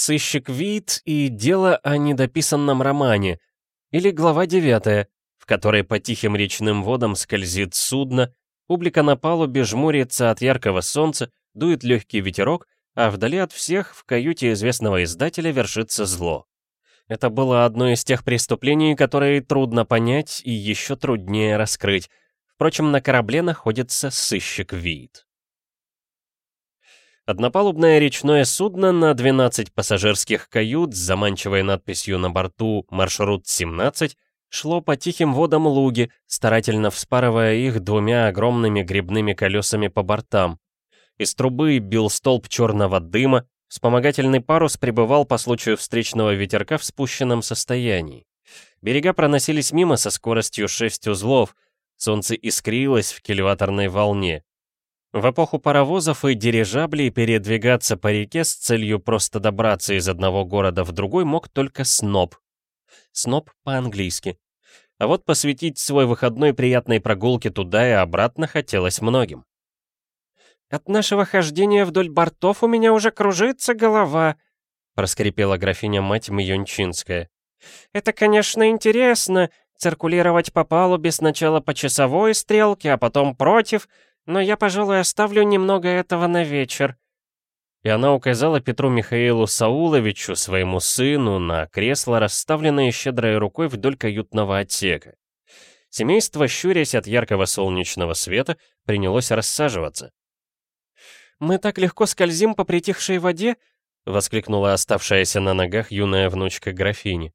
Сыщик Вит и дело о недописанном романе, или глава 9, в которой по тихим речным водам скользит судно, публика на палубе жмурится от яркого солнца, дует легкий ветерок, а вдали от всех в каюте известного издателя вершится зло. Это было одно из тех преступлений, которые трудно понять и еще труднее раскрыть. Впрочем, на корабле находится сыщик Вид. Однопалубное речное судно на 12 пассажирских кают с заманчивой надписью на борту «Маршрут 17» шло по тихим водам луги, старательно вспарывая их двумя огромными грибными колесами по бортам. Из трубы бил столб черного дыма, вспомогательный парус пребывал по случаю встречного ветерка в спущенном состоянии. Берега проносились мимо со скоростью 6 узлов, солнце искрилось в кильваторной волне. В эпоху паровозов и дирижаблей передвигаться по реке с целью просто добраться из одного города в другой мог только сноб. Сноб по-английски. А вот посвятить свой выходной приятной прогулке туда и обратно хотелось многим. «От нашего хождения вдоль бортов у меня уже кружится голова», проскрипела графиня-мать Мьончинская. «Это, конечно, интересно, циркулировать по палубе сначала по часовой стрелке, а потом против, но я, пожалуй, оставлю немного этого на вечер». И она указала Петру Михаилу Сауловичу, своему сыну, на кресло, расставленное щедрой рукой вдоль каютного отсека. Семейство, щурясь от яркого солнечного света, принялось рассаживаться. «Мы так легко скользим по притихшей воде!» — воскликнула оставшаяся на ногах юная внучка графини.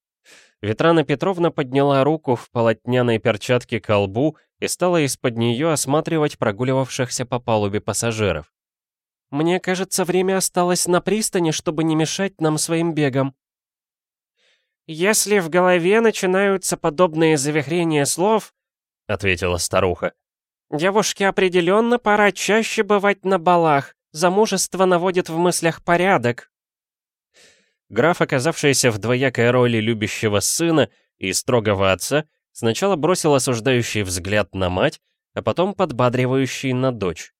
Ветрана Петровна подняла руку в полотняной перчатке колбу и стала из-под нее осматривать прогуливавшихся по палубе пассажиров. «Мне кажется, время осталось на пристани, чтобы не мешать нам своим бегом». «Если в голове начинаются подобные завихрения слов», — ответила старуха, «девушке определенно пора чаще бывать на балах. Замужество наводит в мыслях порядок». Граф, оказавшийся в двоякой роли любящего сына и строгого отца, Сначала бросил осуждающий взгляд на мать, а потом подбадривающий на дочь.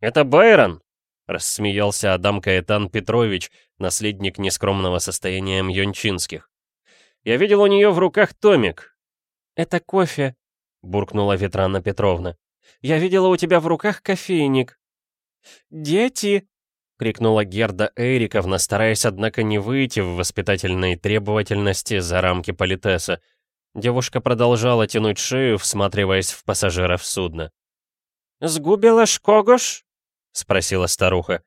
«Это Байрон!» — рассмеялся Адам Каэтан Петрович, наследник нескромного состояния Мьончинских. «Я видел у нее в руках томик». «Это кофе», — буркнула Ветрана Петровна. «Я видела у тебя в руках кофейник». «Дети!» — крикнула Герда Эриковна, стараясь, однако, не выйти в воспитательной требовательности за рамки политеса. Девушка продолжала тянуть шею, всматриваясь в пассажиров судна. «Сгубила шкогош?» — спросила старуха.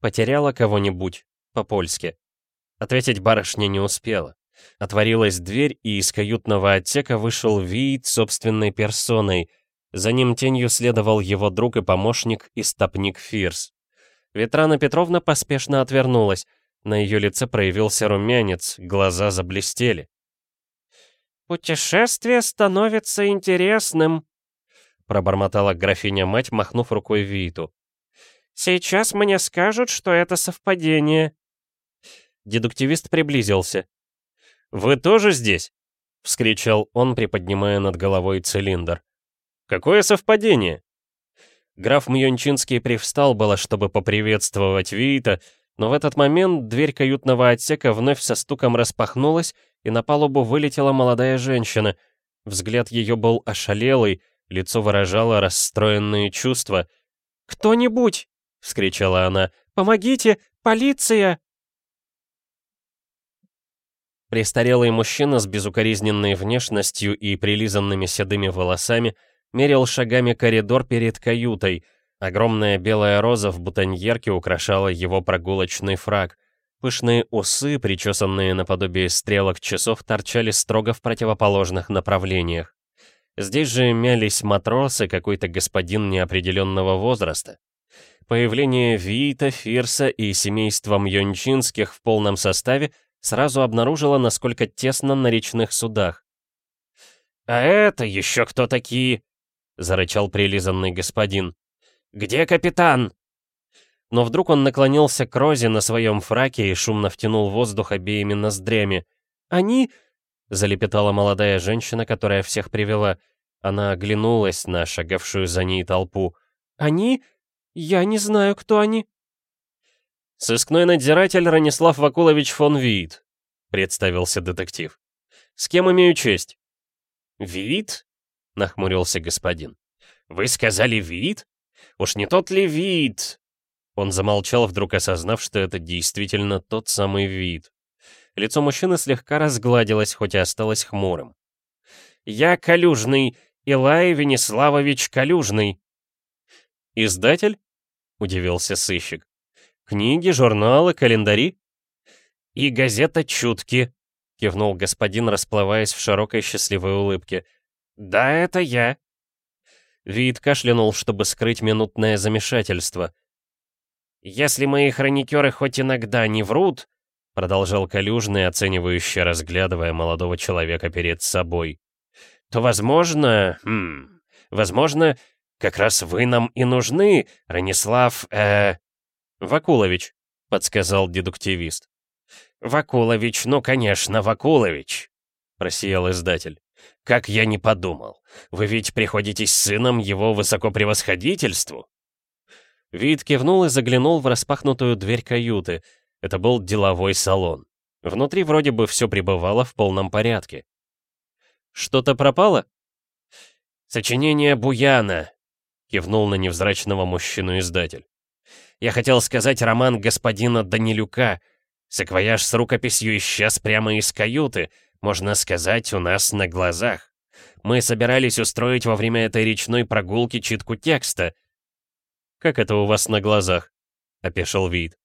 «Потеряла кого-нибудь?» По-польски. Ответить барышня не успела. Отворилась дверь, и из каютного отсека вышел вид собственной персоной. За ним тенью следовал его друг и помощник, истопник Фирс. Ветрана Петровна поспешно отвернулась. На ее лице проявился румянец, глаза заблестели. «Путешествие становится интересным», — пробормотала графиня-мать, махнув рукой Виту. «Сейчас мне скажут, что это совпадение». Дедуктивист приблизился. «Вы тоже здесь?» — вскричал он, приподнимая над головой цилиндр. «Какое совпадение?» Граф Мьончинский привстал было, чтобы поприветствовать Вита, но в этот момент дверь каютного отсека вновь со стуком распахнулась, и на палубу вылетела молодая женщина. Взгляд ее был ошалелый, лицо выражало расстроенные чувства. «Кто-нибудь!» — вскричала она. «Помогите! Полиция!» Престарелый мужчина с безукоризненной внешностью и прилизанными седыми волосами мерил шагами коридор перед каютой. Огромная белая роза в бутоньерке украшала его прогулочный фраг. Пышные усы, причесанные наподобие стрелок часов, торчали строго в противоположных направлениях. Здесь же мялись матросы, какой-то господин неопределенного возраста. Появление Вита, Фирса и семейства Мьончинских в полном составе сразу обнаружило, насколько тесно на речных судах. «А это еще кто такие?» — зарычал прилизанный господин. «Где капитан?» Но вдруг он наклонился к Розе на своем фраке и шумно втянул воздух обеими ноздрями. «Они...» — залепетала молодая женщина, которая всех привела. Она оглянулась на шагавшую за ней толпу. «Они? Я не знаю, кто они». «Сыскной надзиратель Ранислав Вакулович фон Виит», — представился детектив. «С кем имею честь?» «Виит?» — нахмурился господин. «Вы сказали Виит? Уж не тот ли Виит?» Он замолчал, вдруг осознав, что это действительно тот самый вид. Лицо мужчины слегка разгладилось, хоть и осталось хмурым. «Я Калюжный, Илай Венеславович Калюжный». «Издатель?» — удивился сыщик. «Книги, журналы, календари?» «И газета «Чутки», — кивнул господин, расплываясь в широкой счастливой улыбке. «Да, это я». Вид кашлянул, чтобы скрыть минутное замешательство. «Если мои хроникеры хоть иногда не врут», — продолжал Калюжный, оценивающе разглядывая молодого человека перед собой, «то, возможно, хм, возможно, как раз вы нам и нужны, Ранислав, э...» «Вакулович», — подсказал дедуктивист. «Вакулович, ну, конечно, Вакулович», — просиял издатель. «Как я не подумал. Вы ведь приходитесь сыном его высокопревосходительству?» Вид кивнул и заглянул в распахнутую дверь каюты. Это был деловой салон. Внутри вроде бы все пребывало в полном порядке. «Что-то пропало?» «Сочинение Буяна», — кивнул на невзрачного мужчину издатель. «Я хотел сказать роман господина Данилюка. Саквояж с рукописью исчез прямо из каюты, можно сказать, у нас на глазах. Мы собирались устроить во время этой речной прогулки читку текста — «Как это у вас на глазах?» — опешил вид.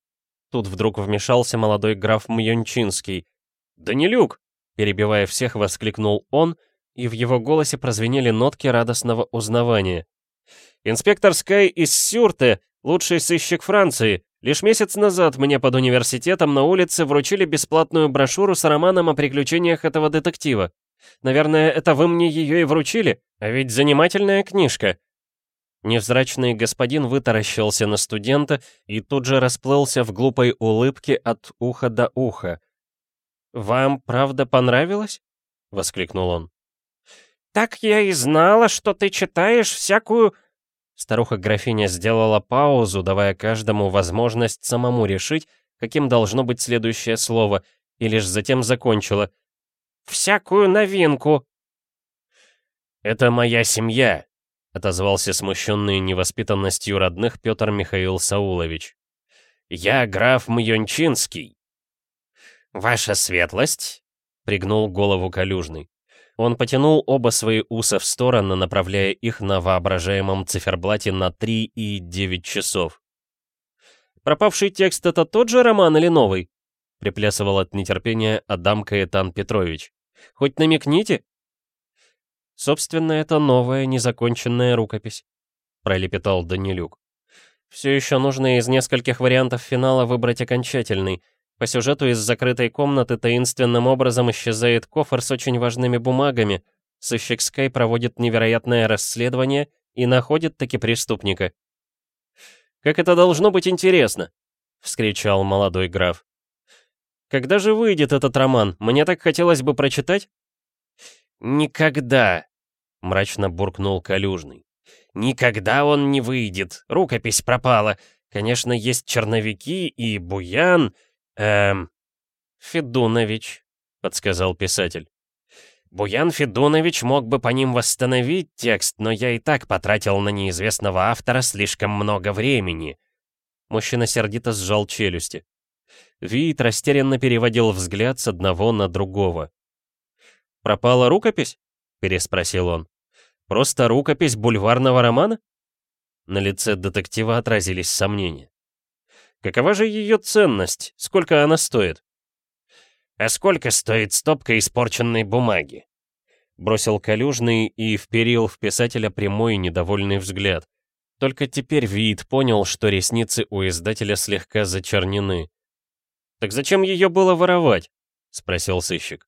Тут вдруг вмешался молодой граф Мьончинский. «Данилюк!» — перебивая всех, воскликнул он, и в его голосе прозвенели нотки радостного узнавания. «Инспектор Скай из Сюрте, лучший сыщик Франции, лишь месяц назад мне под университетом на улице вручили бесплатную брошюру с романом о приключениях этого детектива. Наверное, это вы мне ее и вручили? А ведь занимательная книжка. Невзрачный господин вытаращился на студента и тут же расплылся в глупой улыбке от уха до уха. «Вам правда понравилось?» — воскликнул он. «Так я и знала, что ты читаешь всякую...» Старуха-графиня сделала паузу, давая каждому возможность самому решить, каким должно быть следующее слово, и лишь затем закончила. «Всякую новинку». «Это моя семья», — отозвался смущенный невоспитанностью родных Петр Михаил Саулович. «Я граф Мьончинский». «Ваша светлость?» — пригнул голову Калюжный. Он потянул оба свои уса в сторону, направляя их на воображаемом циферблате на 3 и 9 часов. «Пропавший текст — это тот же роман или новый?» — приплясывал от нетерпения Адам Каэтан Петрович. «Хоть намекните?» Собственно, это новая, незаконченная рукопись», — пролепетал Данилюк. «Все еще нужно из нескольких вариантов финала выбрать окончательный. По сюжету из закрытой комнаты таинственным образом исчезает кофр с очень важными бумагами. Сыщик Скай проводит невероятное расследование и находит таки преступника». «Как это должно быть интересно!» — вскричал молодой граф. «Когда же выйдет этот роман? Мне так хотелось бы прочитать?» «Никогда!» — мрачно буркнул Калюжный. «Никогда он не выйдет. Рукопись пропала. Конечно, есть черновики и Буян... Эм... Федунович», — подсказал писатель. Буян Федунович мог бы по ним восстановить текст, но я и так потратил на неизвестного автора слишком много времени. Мужчина сердито сжал челюсти. Вид растерянно переводил взгляд с одного на другого. «Пропала рукопись?» — переспросил он. Просто рукопись бульварного романа? На лице детектива отразились сомнения. Какова же ее ценность? Сколько она стоит? А сколько стоит стопка испорченной бумаги? Бросил Калюжный и вперил в писателя прямой недовольный взгляд. Только теперь Виит понял, что ресницы у издателя слегка зачернены. «Так зачем ее было воровать?» — спросил сыщик.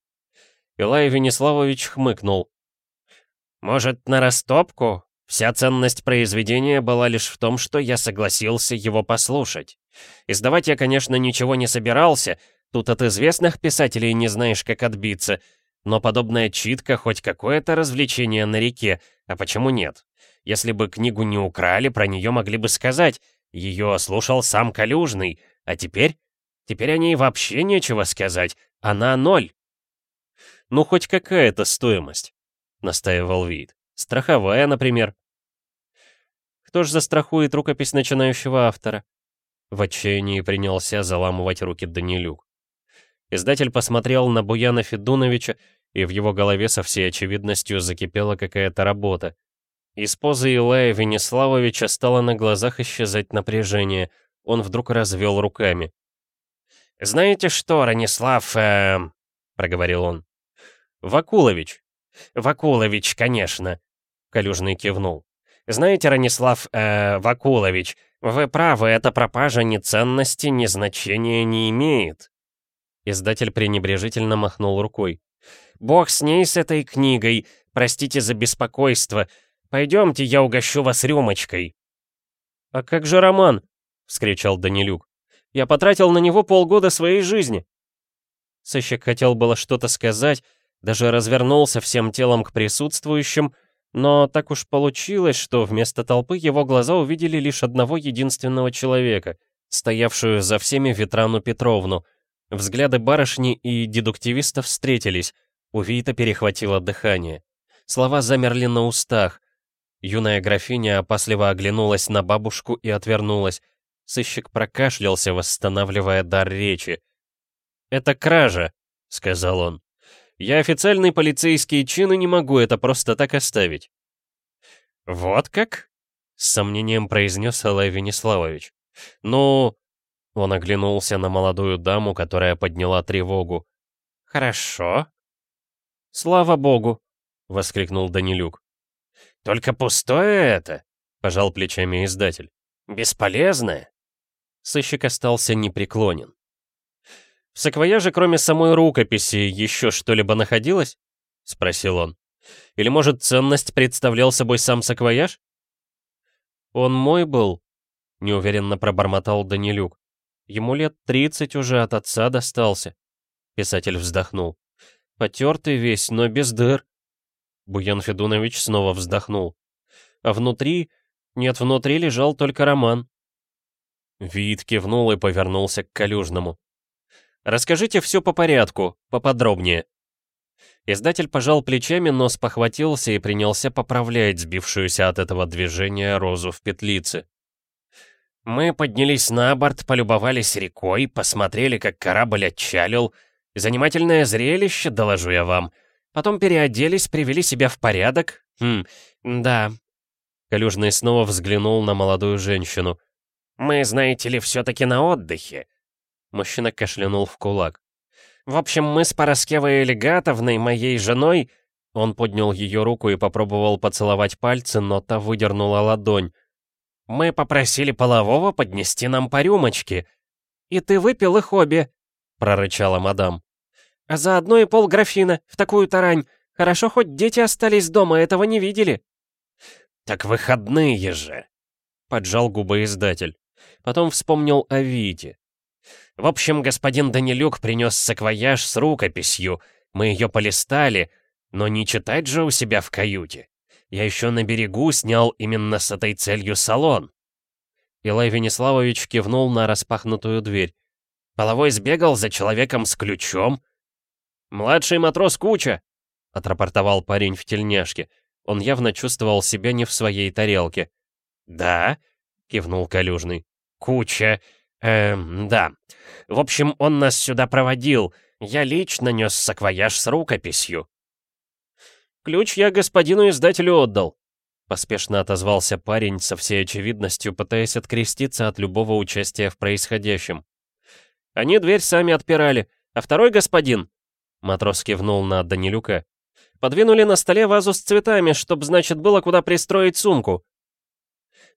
Илай Венеславович хмыкнул. Может, на растопку? Вся ценность произведения была лишь в том, что я согласился его послушать. Издавать я, конечно, ничего не собирался, тут от известных писателей не знаешь, как отбиться, но подобная читка хоть какое-то развлечение на реке, а почему нет? Если бы книгу не украли, про нее могли бы сказать. Ее слушал сам Калюжный, А теперь? Теперь о ней вообще нечего сказать. Она ноль. Ну, хоть какая-то стоимость, настаивал Вид. Страховая, например. Кто ж застрахует рукопись начинающего автора? В отчаянии принялся заламывать руки Данилюк. Издатель посмотрел на Буяна Федуновича, и в его голове со всей очевидностью закипела какая-то работа. Из позы Илая Венеславовича стало на глазах исчезать напряжение. Он вдруг развел руками. «Знаете что, Ранислав...» э, — проговорил он. «Вакулович». «Вакулович, конечно», — Калюжный кивнул. «Знаете, Ранислав э, Вакулович, вы правы, эта пропажа ни ценности, ни значения не имеет. Издатель пренебрежительно махнул рукой. «Бог с ней, с этой книгой. Простите за беспокойство. Пойдемте, я угощу вас рюмочкой». «А как же роман?» — вскричал Данилюк. «Я потратил на него полгода своей жизни». Сыщик хотел было что-то сказать, даже развернулся всем телом к присутствующим, но так уж получилось, что вместо толпы его глаза увидели лишь одного единственного человека, стоявшую за всеми Ветрану Петровну, Взгляды барышни и дедуктивистов встретились. У Вита перехватило дыхание. Слова замерли на устах. Юная графиня опасливо оглянулась на бабушку и отвернулась. Сыщик прокашлялся, восстанавливая дар речи. «Это кража», — сказал он. «Я официальный полицейский чин и не могу это просто так оставить». «Вот как?» — с сомнением произнес Алай Венеславович. «Ну, он оглянулся на молодую даму, которая подняла тревогу. «Хорошо». «Слава богу!» — воскликнул Данилюк. «Только пустое это!» — пожал плечами издатель. «Бесполезное!» Сыщик остался непреклонен. «В саквояже, кроме самой рукописи, еще что-либо находилось?» — спросил он. «Или, может, ценность представлял собой сам саквояж?» «Он мой был», — неуверенно пробормотал Данилюк. Ему лет 30 уже от отца достался. Писатель вздохнул. Потертый весь, но без дыр. Буян Федунович снова вздохнул. А внутри... Нет, внутри лежал только роман. Вид кивнул и повернулся к Калюжному. «Расскажите все по порядку, поподробнее». Издатель пожал плечами, но спохватился и принялся поправлять сбившуюся от этого движения розу в петлице. Мы поднялись на борт, полюбовались рекой, посмотрели, как корабль отчалил. Занимательное зрелище, доложу я вам. Потом переоделись, привели себя в порядок. Хм, да. Калюжный снова взглянул на молодую женщину. Мы, знаете ли, все-таки на отдыхе. Мужчина кашлянул в кулак. В общем, мы с Пороскевой Элегатовной, моей женой... Он поднял ее руку и попробовал поцеловать пальцы, но та выдернула ладонь. Мы попросили полового поднести нам по рюмочке. И ты выпил их обе, прорычала мадам. А заодно и пол графина, в такую тарань. Хорошо, хоть дети остались дома, этого не видели. Так выходные же, поджал губы издатель. Потом вспомнил о Вите. В общем, господин Данилюк принес саквояж с рукописью. Мы ее полистали, но не читать же у себя в каюте. Я еще на берегу снял именно с этой целью салон. Илай Венеславович кивнул на распахнутую дверь. Половой сбегал за человеком с ключом. «Младший матрос Куча!» — отрапортовал парень в тельняшке. Он явно чувствовал себя не в своей тарелке. «Да?» — кивнул Калюжный. «Куча. Эм, да. В общем, он нас сюда проводил. Я лично нес саквояж с рукописью. «Ключ я господину издателю отдал», — поспешно отозвался парень со всей очевидностью, пытаясь откреститься от любого участия в происходящем. «Они дверь сами отпирали, а второй господин...» Матрос кивнул на Данилюка. «Подвинули на столе вазу с цветами, чтоб, значит, было куда пристроить сумку».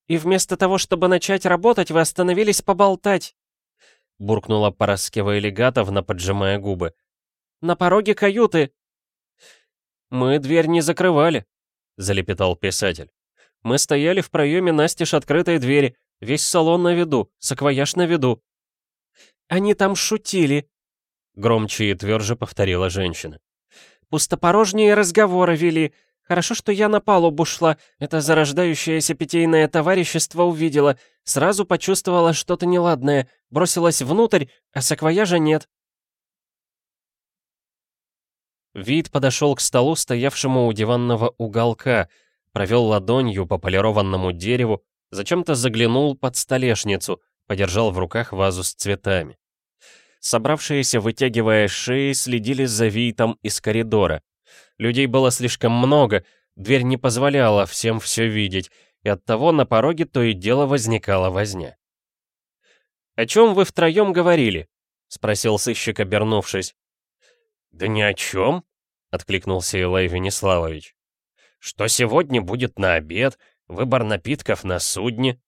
«И вместо того, чтобы начать работать, вы остановились поболтать», — буркнула Пороскева Элегатовна, поджимая губы. «На пороге каюты «Мы дверь не закрывали», — залепетал писатель. «Мы стояли в проеме настежь открытой двери, весь салон на виду, саквояж на виду». «Они там шутили», — громче и тверже повторила женщина. «Пустопорожние разговоры вели. Хорошо, что я на палубу шла, это зарождающееся питейное товарищество увидела, сразу почувствовала что-то неладное, бросилась внутрь, а саквояжа нет». Вид подошел к столу, стоявшему у диванного уголка, провел ладонью по полированному дереву, зачем-то заглянул под столешницу, подержал в руках вазу с цветами. Собравшиеся, вытягивая шеи, следили за Витом из коридора. Людей было слишком много, дверь не позволяла всем все видеть, и оттого на пороге то и дело возникала возня. «О чем вы втроем говорили?» — спросил сыщик, обернувшись. «Да ни о чем», — откликнулся Илай Венеславович. «Что сегодня будет на обед, выбор напитков на судне».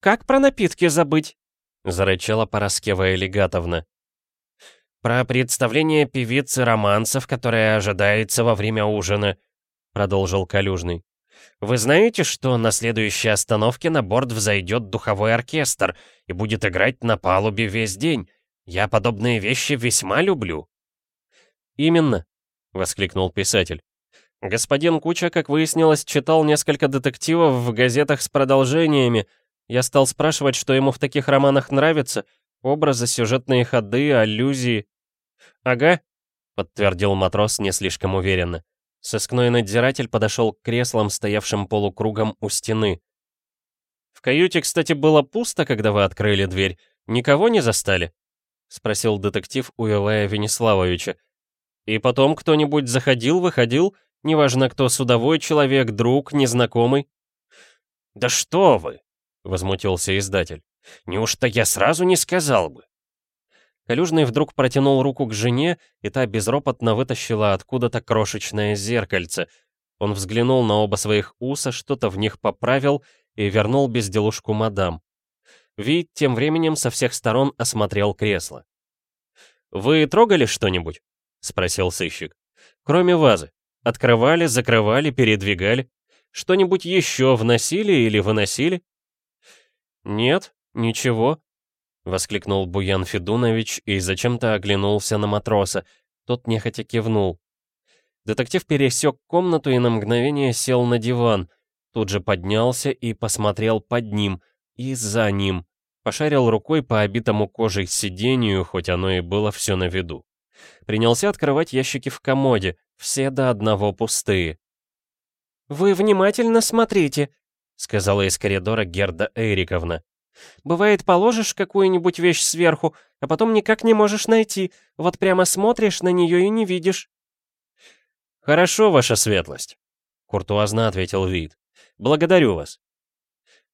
«Как про напитки забыть?» — зарычала Пороскева Элегатовна. «Про представление певицы романсов, которое ожидается во время ужина», — продолжил Калюжный. «Вы знаете, что на следующей остановке на борт взойдет духовой оркестр и будет играть на палубе весь день? Я подобные вещи весьма люблю». «Именно», — воскликнул писатель. «Господин Куча, как выяснилось, читал несколько детективов в газетах с продолжениями. Я стал спрашивать, что ему в таких романах нравится. Образы, сюжетные ходы, аллюзии. «Ага», — подтвердил матрос не слишком уверенно. Сыскной надзиратель подошел к креслам, стоявшим полукругом у стены. «В каюте, кстати, было пусто, когда вы открыли дверь. Никого не застали?» — спросил детектив у Илая Венеславовича. «И потом кто-нибудь заходил, выходил? Неважно, кто судовой человек, друг, незнакомый?» «Да что вы!» — возмутился издатель. «Неужто я сразу не сказал бы?» Калюжный вдруг протянул руку к жене, и та безропотно вытащила откуда-то крошечное зеркальце. Он взглянул на оба своих уса, что-то в них поправил и вернул безделушку мадам. Вид тем временем со всех сторон осмотрел кресло. «Вы трогали что-нибудь?» — спросил сыщик. «Кроме вазы. Открывали, закрывали, передвигали. Что-нибудь еще вносили или выносили?» «Нет, ничего», Воскликнул Буян Федунович и зачем-то оглянулся на матроса. Тот нехотя кивнул. Детектив пересек комнату и на мгновение сел на диван. Тут же поднялся и посмотрел под ним и за ним. Пошарил рукой по обитому кожей сиденью, хоть оно и было все на виду. Принялся открывать ящики в комоде, все до одного пустые. «Вы внимательно смотрите», — сказала из коридора Герда Эриковна. Бывает, положишь какую-нибудь вещь сверху, а потом никак не можешь найти. Вот прямо смотришь на нее и не видишь». «Хорошо, ваша светлость», — куртуазно ответил Вид. «Благодарю вас».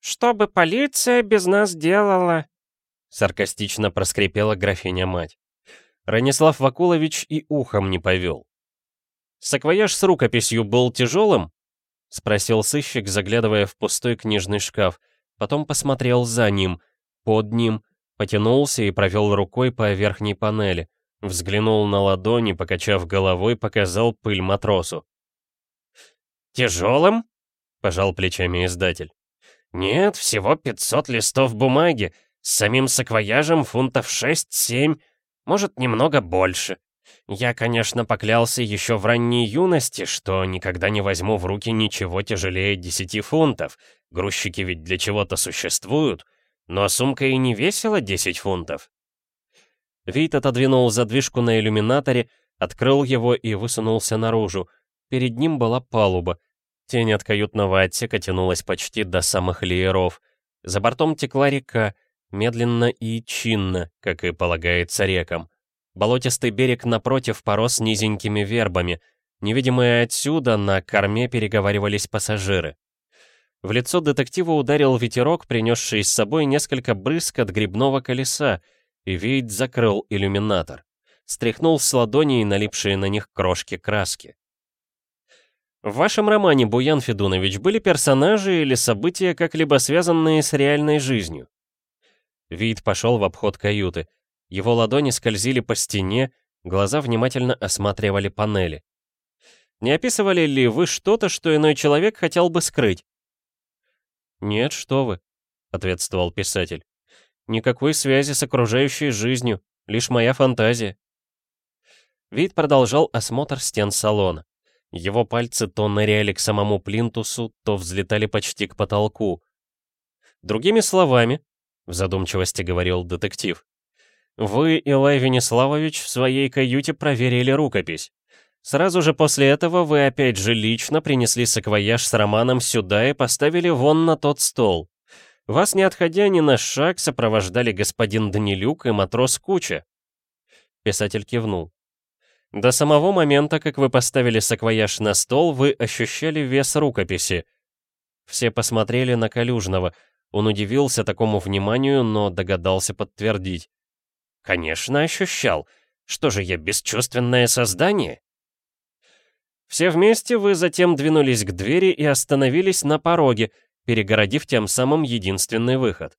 «Что бы полиция без нас делала?» — саркастично проскрипела графиня-мать. Ранислав Вакулович и ухом не повел. «Саквояж с рукописью был тяжелым?» — спросил сыщик, заглядывая в пустой книжный шкаф — потом посмотрел за ним, под ним, потянулся и провел рукой по верхней панели, взглянул на ладони, покачав головой, показал пыль матросу. «Тяжелым?» — пожал плечами издатель. «Нет, всего 500 листов бумаги, с самим саквояжем фунтов 6-7, может, немного больше. Я, конечно, поклялся еще в ранней юности, что никогда не возьму в руки ничего тяжелее 10 фунтов, Грузчики ведь для чего-то существуют, но сумка и не весила 10 фунтов. Вит отодвинул задвижку на иллюминаторе, открыл его и высунулся наружу. Перед ним была палуба. Тень от каютного отсека тянулась почти до самых лееров. За бортом текла река, медленно и чинно, как и полагается рекам. Болотистый берег напротив порос низенькими вербами. Невидимые отсюда на корме переговаривались пассажиры. В лицо детектива ударил ветерок, принесший с собой несколько брызг от грибного колеса, и Вейд закрыл иллюминатор. Стряхнул с ладоней налипшие на них крошки краски. В вашем романе, Буян Федунович, были персонажи или события, как-либо связанные с реальной жизнью? Вид пошел в обход каюты. Его ладони скользили по стене, глаза внимательно осматривали панели. Не описывали ли вы что-то, что иной человек хотел бы скрыть? «Нет, что вы», — ответствовал писатель. «Никакой связи с окружающей жизнью, лишь моя фантазия». Вид продолжал осмотр стен салона. Его пальцы то ныряли к самому плинтусу, то взлетали почти к потолку. Другими словами, в задумчивости говорил детектив, вы, Илай Венеславович, в своей каюте проверили рукопись. Сразу же после этого вы опять же лично принесли саквояж с романом сюда и поставили вон на тот стол. Вас, не отходя ни на шаг, сопровождали господин Данилюк и матрос Куча. Писатель кивнул. До самого момента, как вы поставили саквояж на стол, вы ощущали вес рукописи. Все посмотрели на Калюжного. Он удивился такому вниманию, но догадался подтвердить. «Конечно, ощущал. Что же я, бесчувственное создание?» Все вместе вы затем двинулись к двери и остановились на пороге, перегородив тем самым единственный выход.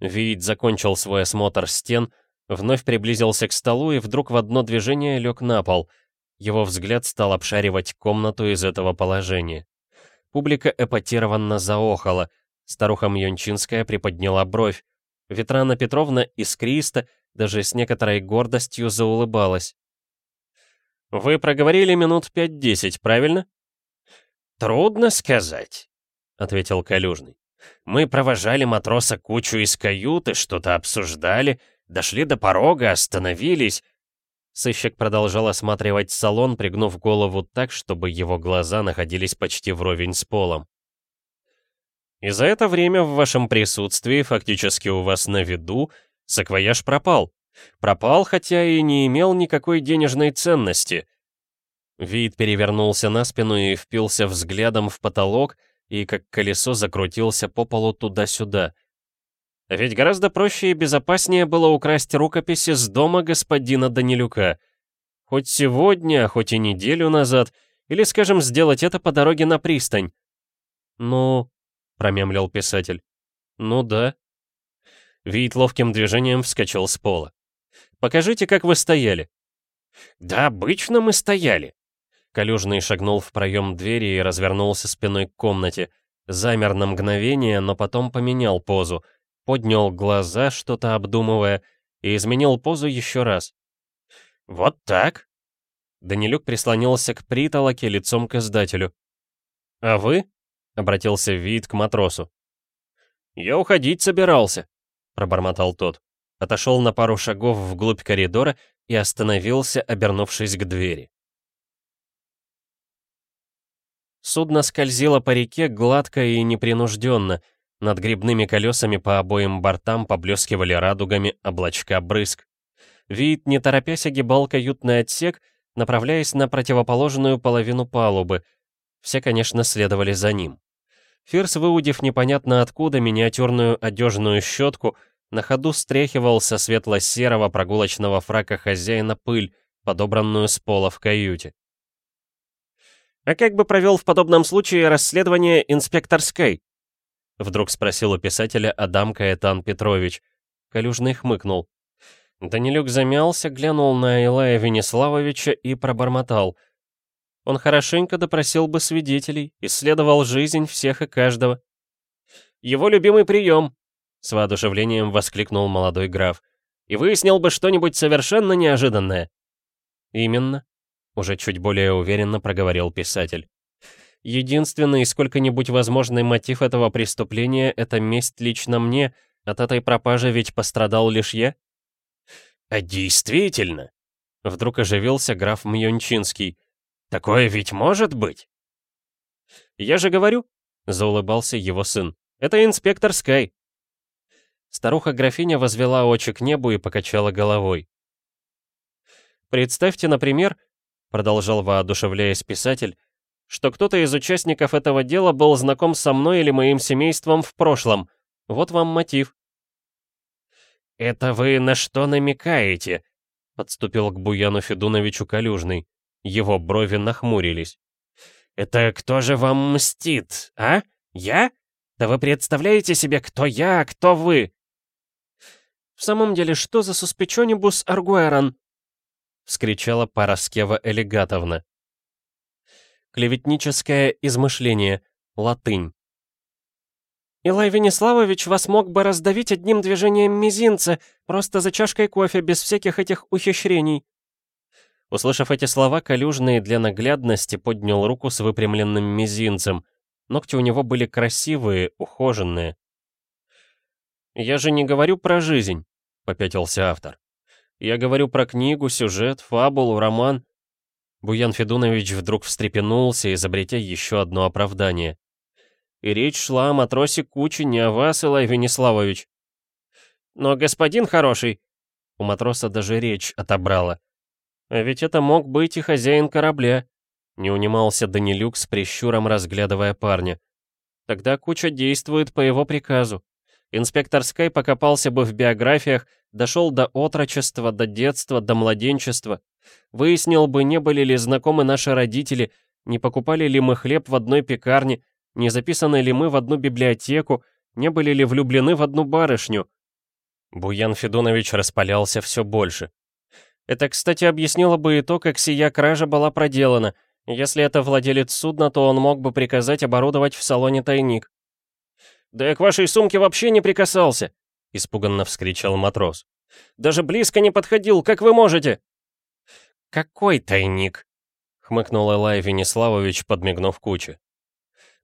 Вид закончил свой осмотр стен, вновь приблизился к столу и вдруг в одно движение лег на пол. Его взгляд стал обшаривать комнату из этого положения. Публика эпатированно заохала, старуха Мьончинская приподняла бровь, Ветрана Петровна искристо, даже с некоторой гордостью заулыбалась. «Вы проговорили минут пять-десять, правильно?» «Трудно сказать», — ответил Калюжный. «Мы провожали матроса кучу из каюты, что-то обсуждали, дошли до порога, остановились». Сыщик продолжал осматривать салон, пригнув голову так, чтобы его глаза находились почти вровень с полом. «И за это время в вашем присутствии, фактически у вас на виду, саквояж пропал. Пропал, хотя и не имел никакой денежной ценности. Вид перевернулся на спину и впился взглядом в потолок, и как колесо закрутился по полу туда-сюда. Ведь гораздо проще и безопаснее было украсть рукописи с дома господина Данилюка. Хоть сегодня, хоть и неделю назад, или, скажем, сделать это по дороге на пристань. «Ну...» — промямлил писатель. «Ну да». Вид ловким движением вскочил с пола. Покажите, как вы стояли». «Да обычно мы стояли». Калюжный шагнул в проем двери и развернулся спиной к комнате. Замер на мгновение, но потом поменял позу. Поднял глаза, что-то обдумывая, и изменил позу еще раз. «Вот так?» Данилюк прислонился к притолоке лицом к издателю. «А вы?» — обратился вид к матросу. «Я уходить собирался», — пробормотал тот отошел на пару шагов вглубь коридора и остановился, обернувшись к двери. Судно скользило по реке гладко и непринужденно, над грибными колесами по обоим бортам поблескивали радугами облачка брызг. Вид, не торопясь, огибал каютный отсек, направляясь на противоположную половину палубы. Все, конечно, следовали за ним. Фирс, выудив непонятно откуда миниатюрную одежную щетку, на ходу стряхивал со светло-серого прогулочного фрака хозяина пыль, подобранную с пола в каюте. «А как бы провел в подобном случае расследование инспектор Скай?» Вдруг спросил у писателя Адам Каэтан Петрович. Калюжный хмыкнул. Данилюк замялся, глянул на Илая Венеславовича и пробормотал. Он хорошенько допросил бы свидетелей, исследовал жизнь всех и каждого. «Его любимый прием», с воодушевлением воскликнул молодой граф. «И выяснил бы что-нибудь совершенно неожиданное». «Именно», — уже чуть более уверенно проговорил писатель. «Единственный сколько-нибудь возможный мотив этого преступления — это месть лично мне, от этой пропажи ведь пострадал лишь я». «А действительно?» — вдруг оживился граф Мьончинский. «Такое ведь может быть?» «Я же говорю», — заулыбался его сын. «Это инспектор Скай. Старуха-графиня возвела очи к небу и покачала головой. «Представьте, например, — продолжал воодушевляясь писатель, — что кто-то из участников этого дела был знаком со мной или моим семейством в прошлом. Вот вам мотив». «Это вы на что намекаете?» — подступил к Буяну Федуновичу Калюжный. Его брови нахмурились. «Это кто же вам мстит, а? Я? Да вы представляете себе, кто я, а кто вы?» «В самом деле, что за суспечонибус аргуэрон?» — вскричала Параскева Элегатовна. Клеветническое измышление. Латынь. «Илай Венеславович вас мог бы раздавить одним движением мизинца, просто за чашкой кофе, без всяких этих ухищрений». Услышав эти слова, Калюжный для наглядности поднял руку с выпрямленным мизинцем. Ногти у него были красивые, ухоженные. «Я же не говорю про жизнь», — попятился автор. «Я говорю про книгу, сюжет, фабулу, роман». Буян Федунович вдруг встрепенулся, изобретя еще одно оправдание. «И речь шла о матросе Кучи, не о вас, Илай Венеславович». «Но господин хороший...» У матроса даже речь отобрала. А ведь это мог быть и хозяин корабля. Не унимался Данилюк с прищуром, разглядывая парня. Тогда куча действует по его приказу. Инспектор Скай покопался бы в биографиях, дошел до отрочества, до детства, до младенчества. Выяснил бы, не были ли знакомы наши родители, не покупали ли мы хлеб в одной пекарне, не записаны ли мы в одну библиотеку, не были ли влюблены в одну барышню. Буян Федунович распалялся все больше. Это, кстати, объяснило бы и то, как сия кража была проделана. Если это владелец судна, то он мог бы приказать оборудовать в салоне тайник. «Да я к вашей сумке вообще не прикасался!» — испуганно вскричал матрос. «Даже близко не подходил, как вы можете?» «Какой тайник?» — хмыкнул Элай Венеславович, подмигнув куче.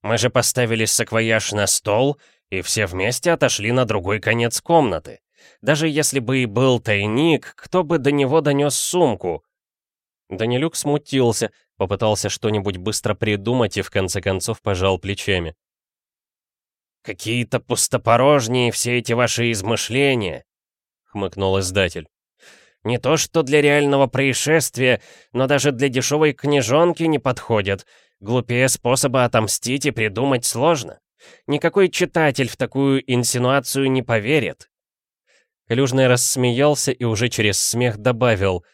«Мы же поставили саквояж на стол, и все вместе отошли на другой конец комнаты. Даже если бы и был тайник, кто бы до него донес сумку? Данилюк смутился, попытался что-нибудь быстро придумать и в конце концов пожал плечами. «Какие-то пустопорожние все эти ваши измышления», — хмыкнул издатель. «Не то что для реального происшествия, но даже для дешевой книжонки не подходят. Глупее способа отомстить и придумать сложно. Никакой читатель в такую инсинуацию не поверит». Калюжный рассмеялся и уже через смех добавил.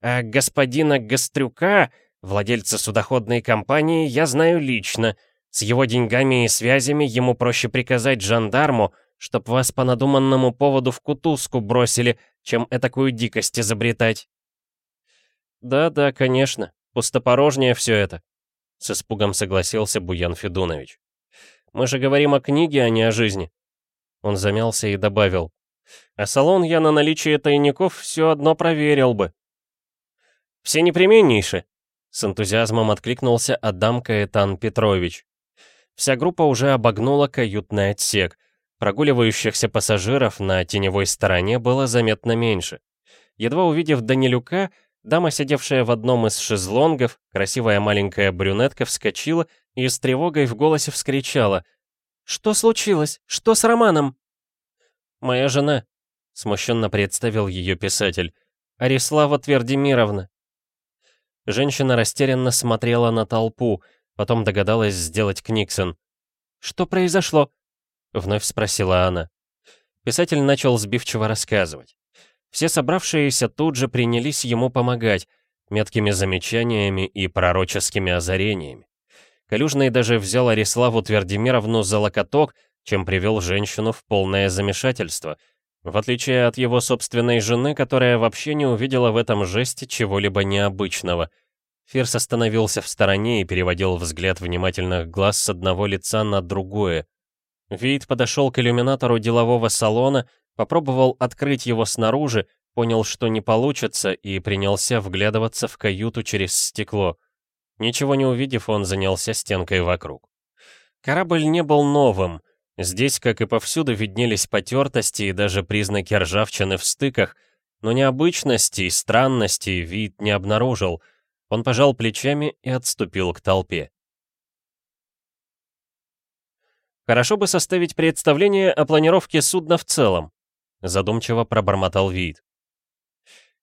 «А господина Гострюка, владельца судоходной компании, я знаю лично. С его деньгами и связями ему проще приказать жандарму, чтоб вас по надуманному поводу в кутузку бросили, чем этакую дикость изобретать». «Да-да, конечно. Пустопорожнее все это», — с испугом согласился Буян Федунович. «Мы же говорим о книге, а не о жизни». Он замялся и добавил. А салон я на наличие тайников все одно проверил бы. Все непременнейше, с энтузиазмом откликнулся Адам Каэтан Петрович. Вся группа уже обогнула каютный отсек. Прогуливающихся пассажиров на теневой стороне было заметно меньше. Едва увидев Данилюка, дама, сидевшая в одном из шезлонгов, красивая маленькая брюнетка, вскочила и с тревогой в голосе вскричала. «Что случилось? Что с Романом?» «Моя жена», — смущенно представил ее писатель, «Арислава Твердимировна». Женщина растерянно смотрела на толпу, потом догадалась сделать Книксон. «Что произошло?» — вновь спросила она. Писатель начал сбивчиво рассказывать. Все собравшиеся тут же принялись ему помогать, меткими замечаниями и пророческими озарениями. Калюжный даже взял Ариславу Твердимировну за локоток чем привел женщину в полное замешательство, в отличие от его собственной жены, которая вообще не увидела в этом жесте чего-либо необычного. Фирс остановился в стороне и переводил взгляд внимательных глаз с одного лица на другое. Вид подошел к иллюминатору делового салона, попробовал открыть его снаружи, понял, что не получится, и принялся вглядываться в каюту через стекло. Ничего не увидев, он занялся стенкой вокруг. Корабль не был новым, Здесь, как и повсюду, виднелись потертости и даже признаки ржавчины в стыках, но необычностей, странностей вид не обнаружил. Он пожал плечами и отступил к толпе. «Хорошо бы составить представление о планировке судна в целом», задумчиво пробормотал вид.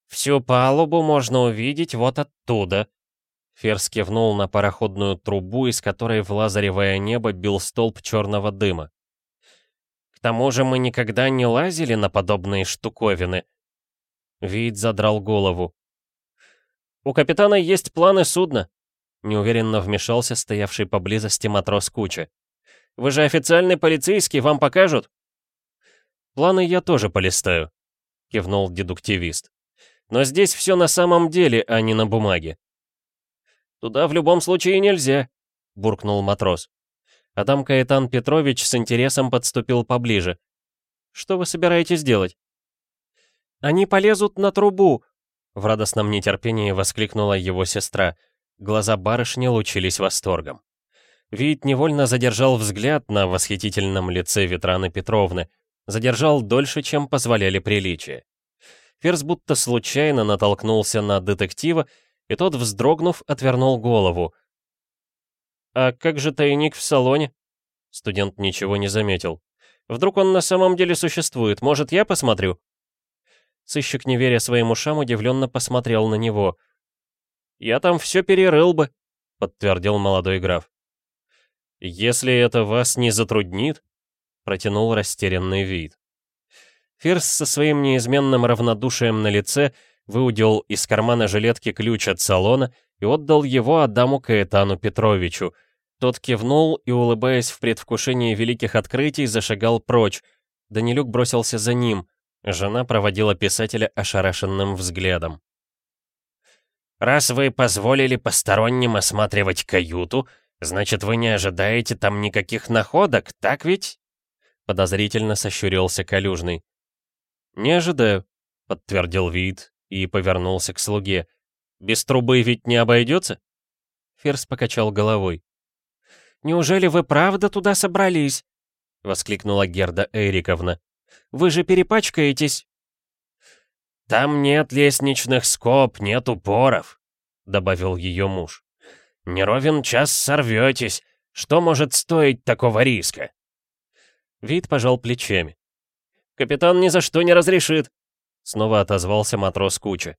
«Всю палубу можно увидеть вот оттуда», Ферс кивнул на пароходную трубу, из которой в лазаревое небо бил столб черного дыма тому же мы никогда не лазили на подобные штуковины. Вид задрал голову. «У капитана есть планы судна», — неуверенно вмешался стоявший поблизости матрос Куча. «Вы же официальный полицейский, вам покажут?» «Планы я тоже полистаю», — кивнул дедуктивист. «Но здесь все на самом деле, а не на бумаге». «Туда в любом случае нельзя», — буркнул матрос. Адам Каэтан Петрович с интересом подступил поближе. «Что вы собираетесь делать?» «Они полезут на трубу», — В радостном нетерпении воскликнула его сестра. Глаза барышни лучились восторгом. Вид невольно задержал взгляд на восхитительном лице Ветраны Петровны, задержал дольше, чем позволяли приличия. Ферзь будто случайно натолкнулся на детектива, и тот, вздрогнув, отвернул голову. «А как же тайник в салоне?» Студент ничего не заметил. «Вдруг он на самом деле существует? Может, я посмотрю?» Сыщик, не веря своим ушам, удивленно посмотрел на него. «Я там все перерыл бы», — подтвердил молодой граф. «Если это вас не затруднит», — протянул растерянный вид. Фирс со своим неизменным равнодушием на лице выудил из кармана жилетки ключ от салона и отдал его Адаму Каэтану Петровичу. Тот кивнул и, улыбаясь в предвкушении великих открытий, зашагал прочь. Данилюк бросился за ним. Жена проводила писателя ошарашенным взглядом. «Раз вы позволили посторонним осматривать каюту, значит, вы не ожидаете там никаких находок, так ведь?» Подозрительно сощурился Калюжный. «Не ожидаю», — подтвердил вид и повернулся к слуге. «Без трубы ведь не обойдется?» Ферс покачал головой. «Неужели вы правда туда собрались?» — воскликнула Герда Эриковна. Вы же перепачкаетесь!» «Там нет лестничных скоб, нет упоров», — добавил ее муж. «Не ровен час сорветесь. Что может стоить такого риска?» Вид пожал плечами. «Капитан ни за что не разрешит», — снова отозвался матрос Куча.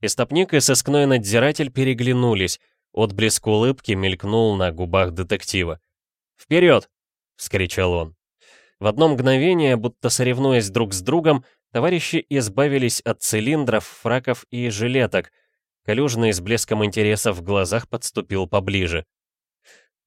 Истопник и сыскной надзиратель переглянулись. Отблеск улыбки мелькнул на губах детектива. «Вперед!» — вскричал он. В одно мгновение, будто соревнуясь друг с другом, товарищи избавились от цилиндров, фраков и жилеток. Калюжный с блеском интереса в глазах подступил поближе.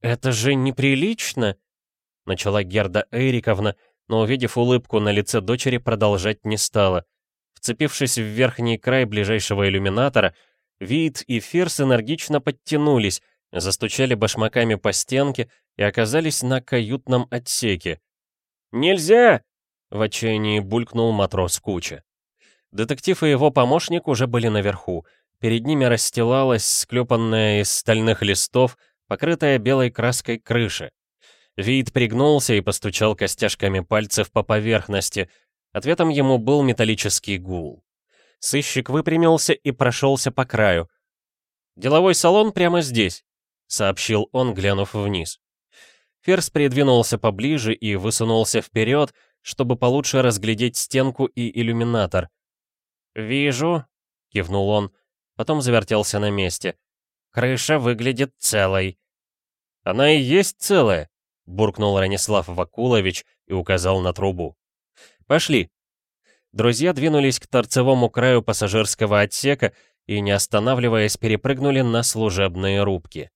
«Это же неприлично!» — начала Герда Эриковна, но, увидев улыбку на лице дочери, продолжать не стала. Вцепившись в верхний край ближайшего иллюминатора, Вид и Фирс энергично подтянулись, застучали башмаками по стенке и оказались на каютном отсеке. «Нельзя!» — в отчаянии булькнул матрос Куча. Детектив и его помощник уже были наверху. Перед ними расстилалась склепанная из стальных листов, покрытая белой краской крыша. Вид пригнулся и постучал костяшками пальцев по поверхности. Ответом ему был металлический гул. Сыщик выпрямился и прошелся по краю. «Деловой салон прямо здесь», — сообщил он, глянув вниз. Ферс придвинулся поближе и высунулся вперед, чтобы получше разглядеть стенку и иллюминатор. «Вижу», — кивнул он, потом завертелся на месте. «Крыша выглядит целой». «Она и есть целая», — буркнул Ранислав Вакулович и указал на трубу. «Пошли». Друзья двинулись к торцевому краю пассажирского отсека и, не останавливаясь, перепрыгнули на служебные рубки.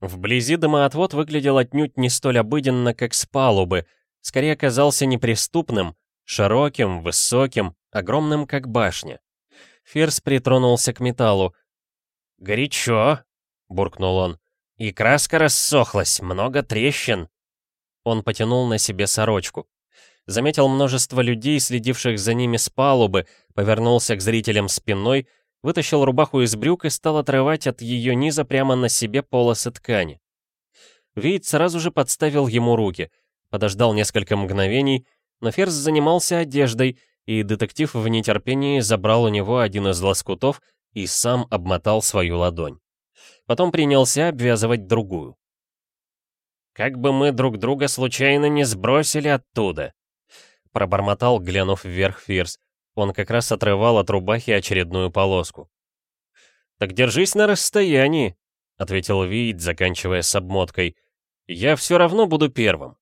Вблизи дымоотвод выглядел отнюдь не столь обыденно, как с палубы, скорее казался неприступным, широким, высоким, огромным, как башня. Ферс притронулся к металлу. «Горячо!» — буркнул он. «И краска рассохлась, много трещин!» Он потянул на себе сорочку. Заметил множество людей, следивших за ними с палубы, повернулся к зрителям спиной — вытащил рубаху из брюк и стал отрывать от ее низа прямо на себе полосы ткани. Вид сразу же подставил ему руки, подождал несколько мгновений, но Ферзь занимался одеждой, и детектив в нетерпении забрал у него один из лоскутов и сам обмотал свою ладонь. Потом принялся обвязывать другую. «Как бы мы друг друга случайно не сбросили оттуда!» Пробормотал, глянув вверх Фирс. Он как раз отрывал от рубахи очередную полоску. «Так держись на расстоянии», — ответил Вид, заканчивая с обмоткой. «Я все равно буду первым».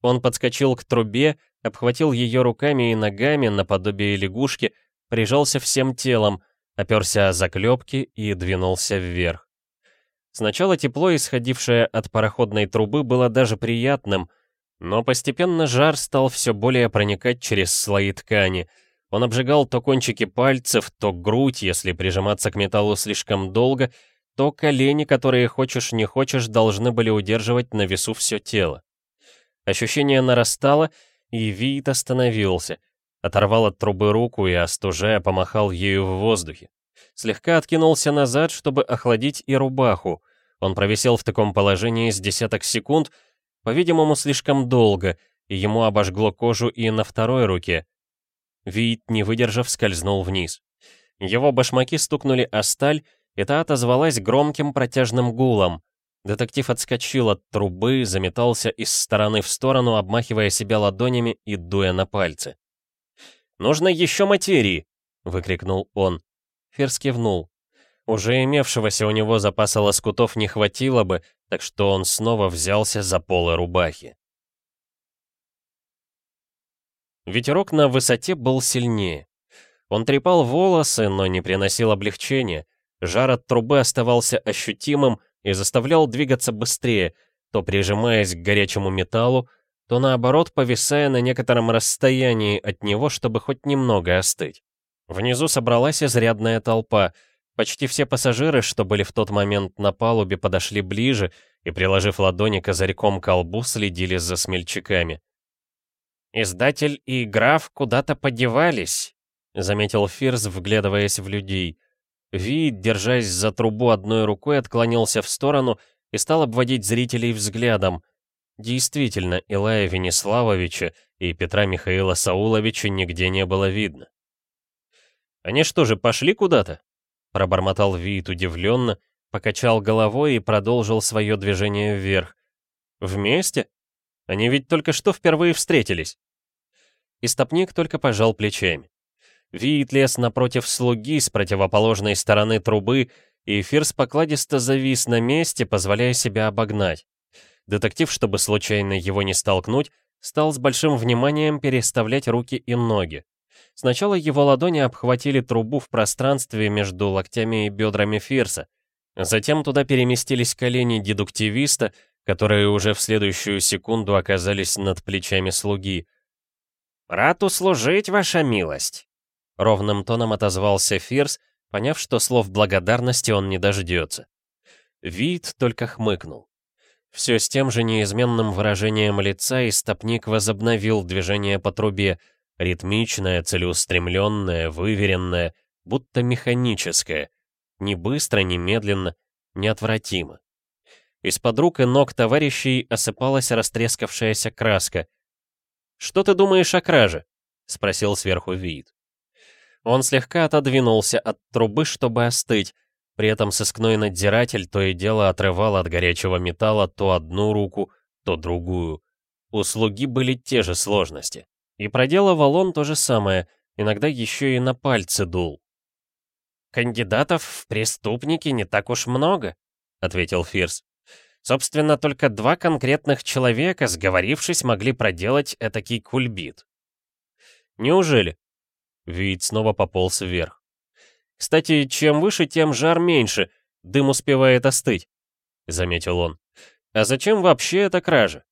Он подскочил к трубе, обхватил ее руками и ногами наподобие лягушки, прижался всем телом, оперся о заклепки и двинулся вверх. Сначала тепло, исходившее от пароходной трубы, было даже приятным, но постепенно жар стал все более проникать через слои ткани — он обжигал то кончики пальцев, то грудь, если прижиматься к металлу слишком долго, то колени, которые хочешь не хочешь, должны были удерживать на весу все тело. Ощущение нарастало, и Виит остановился. оторвал от трубы руку и, остужая, помахал ею в воздухе. Слегка откинулся назад, чтобы охладить и рубаху. Он провисел в таком положении с десяток секунд, по-видимому, слишком долго, и ему обожгло кожу и на второй руке. Вид, не выдержав, скользнул вниз. Его башмаки стукнули о сталь, и та отозвалась громким протяжным гулом. Детектив отскочил от трубы, заметался из стороны в сторону, обмахивая себя ладонями и дуя на пальцы. «Нужно еще материи!» — выкрикнул он. Ферс кивнул. Уже имевшегося у него запаса лоскутов не хватило бы, так что он снова взялся за полы рубахи. Ветерок на высоте был сильнее. Он трепал волосы, но не приносил облегчения. Жар от трубы оставался ощутимым и заставлял двигаться быстрее, то прижимаясь к горячему металлу, то наоборот повисая на некотором расстоянии от него, чтобы хоть немного остыть. Внизу собралась изрядная толпа. Почти все пассажиры, что были в тот момент на палубе, подошли ближе и, приложив ладони козырьком к колбу, следили за смельчаками. «Издатель и граф куда-то подевались», — заметил Фирс, вглядываясь в людей. Вид, держась за трубу одной рукой, отклонился в сторону и стал обводить зрителей взглядом. Действительно, Илая Венеславовича и Петра Михаила Сауловича нигде не было видно. «Они что же, пошли куда-то?» Пробормотал Вит удивленно, покачал головой и продолжил свое движение вверх. «Вместе? Они ведь только что впервые встретились». Истопник только пожал плечами. Виит лез напротив слуги с противоположной стороны трубы, и Фирс покладисто завис на месте, позволяя себя обогнать. Детектив, чтобы случайно его не столкнуть, стал с большим вниманием переставлять руки и ноги. Сначала его ладони обхватили трубу в пространстве между локтями и бедрами Фирса. Затем туда переместились колени дедуктивиста, которые уже в следующую секунду оказались над плечами слуги. «Рад услужить, ваша милость!» Ровным тоном отозвался Фирс, поняв, что слов благодарности он не дождется. Вид только хмыкнул. Все с тем же неизменным выражением лица истопник возобновил движение по трубе, ритмичное, целеустремленное, выверенное, будто механическое, не быстро, не медленно, неотвратимо. Из-под рук и ног товарищей осыпалась растрескавшаяся краска. «Что ты думаешь о краже?» — спросил сверху Вид. Он слегка отодвинулся от трубы, чтобы остыть. При этом сыскной надзиратель то и дело отрывал от горячего металла то одну руку, то другую. У слуги были те же сложности. И проделывал он то же самое, иногда еще и на пальцы дул. «Кандидатов в преступники не так уж много», — ответил Фирс. «Собственно, только два конкретных человека, сговорившись, могли проделать этакий кульбит». «Неужели?» Вид снова пополз вверх. «Кстати, чем выше, тем жар меньше, дым успевает остыть», — заметил он. «А зачем вообще эта кража?»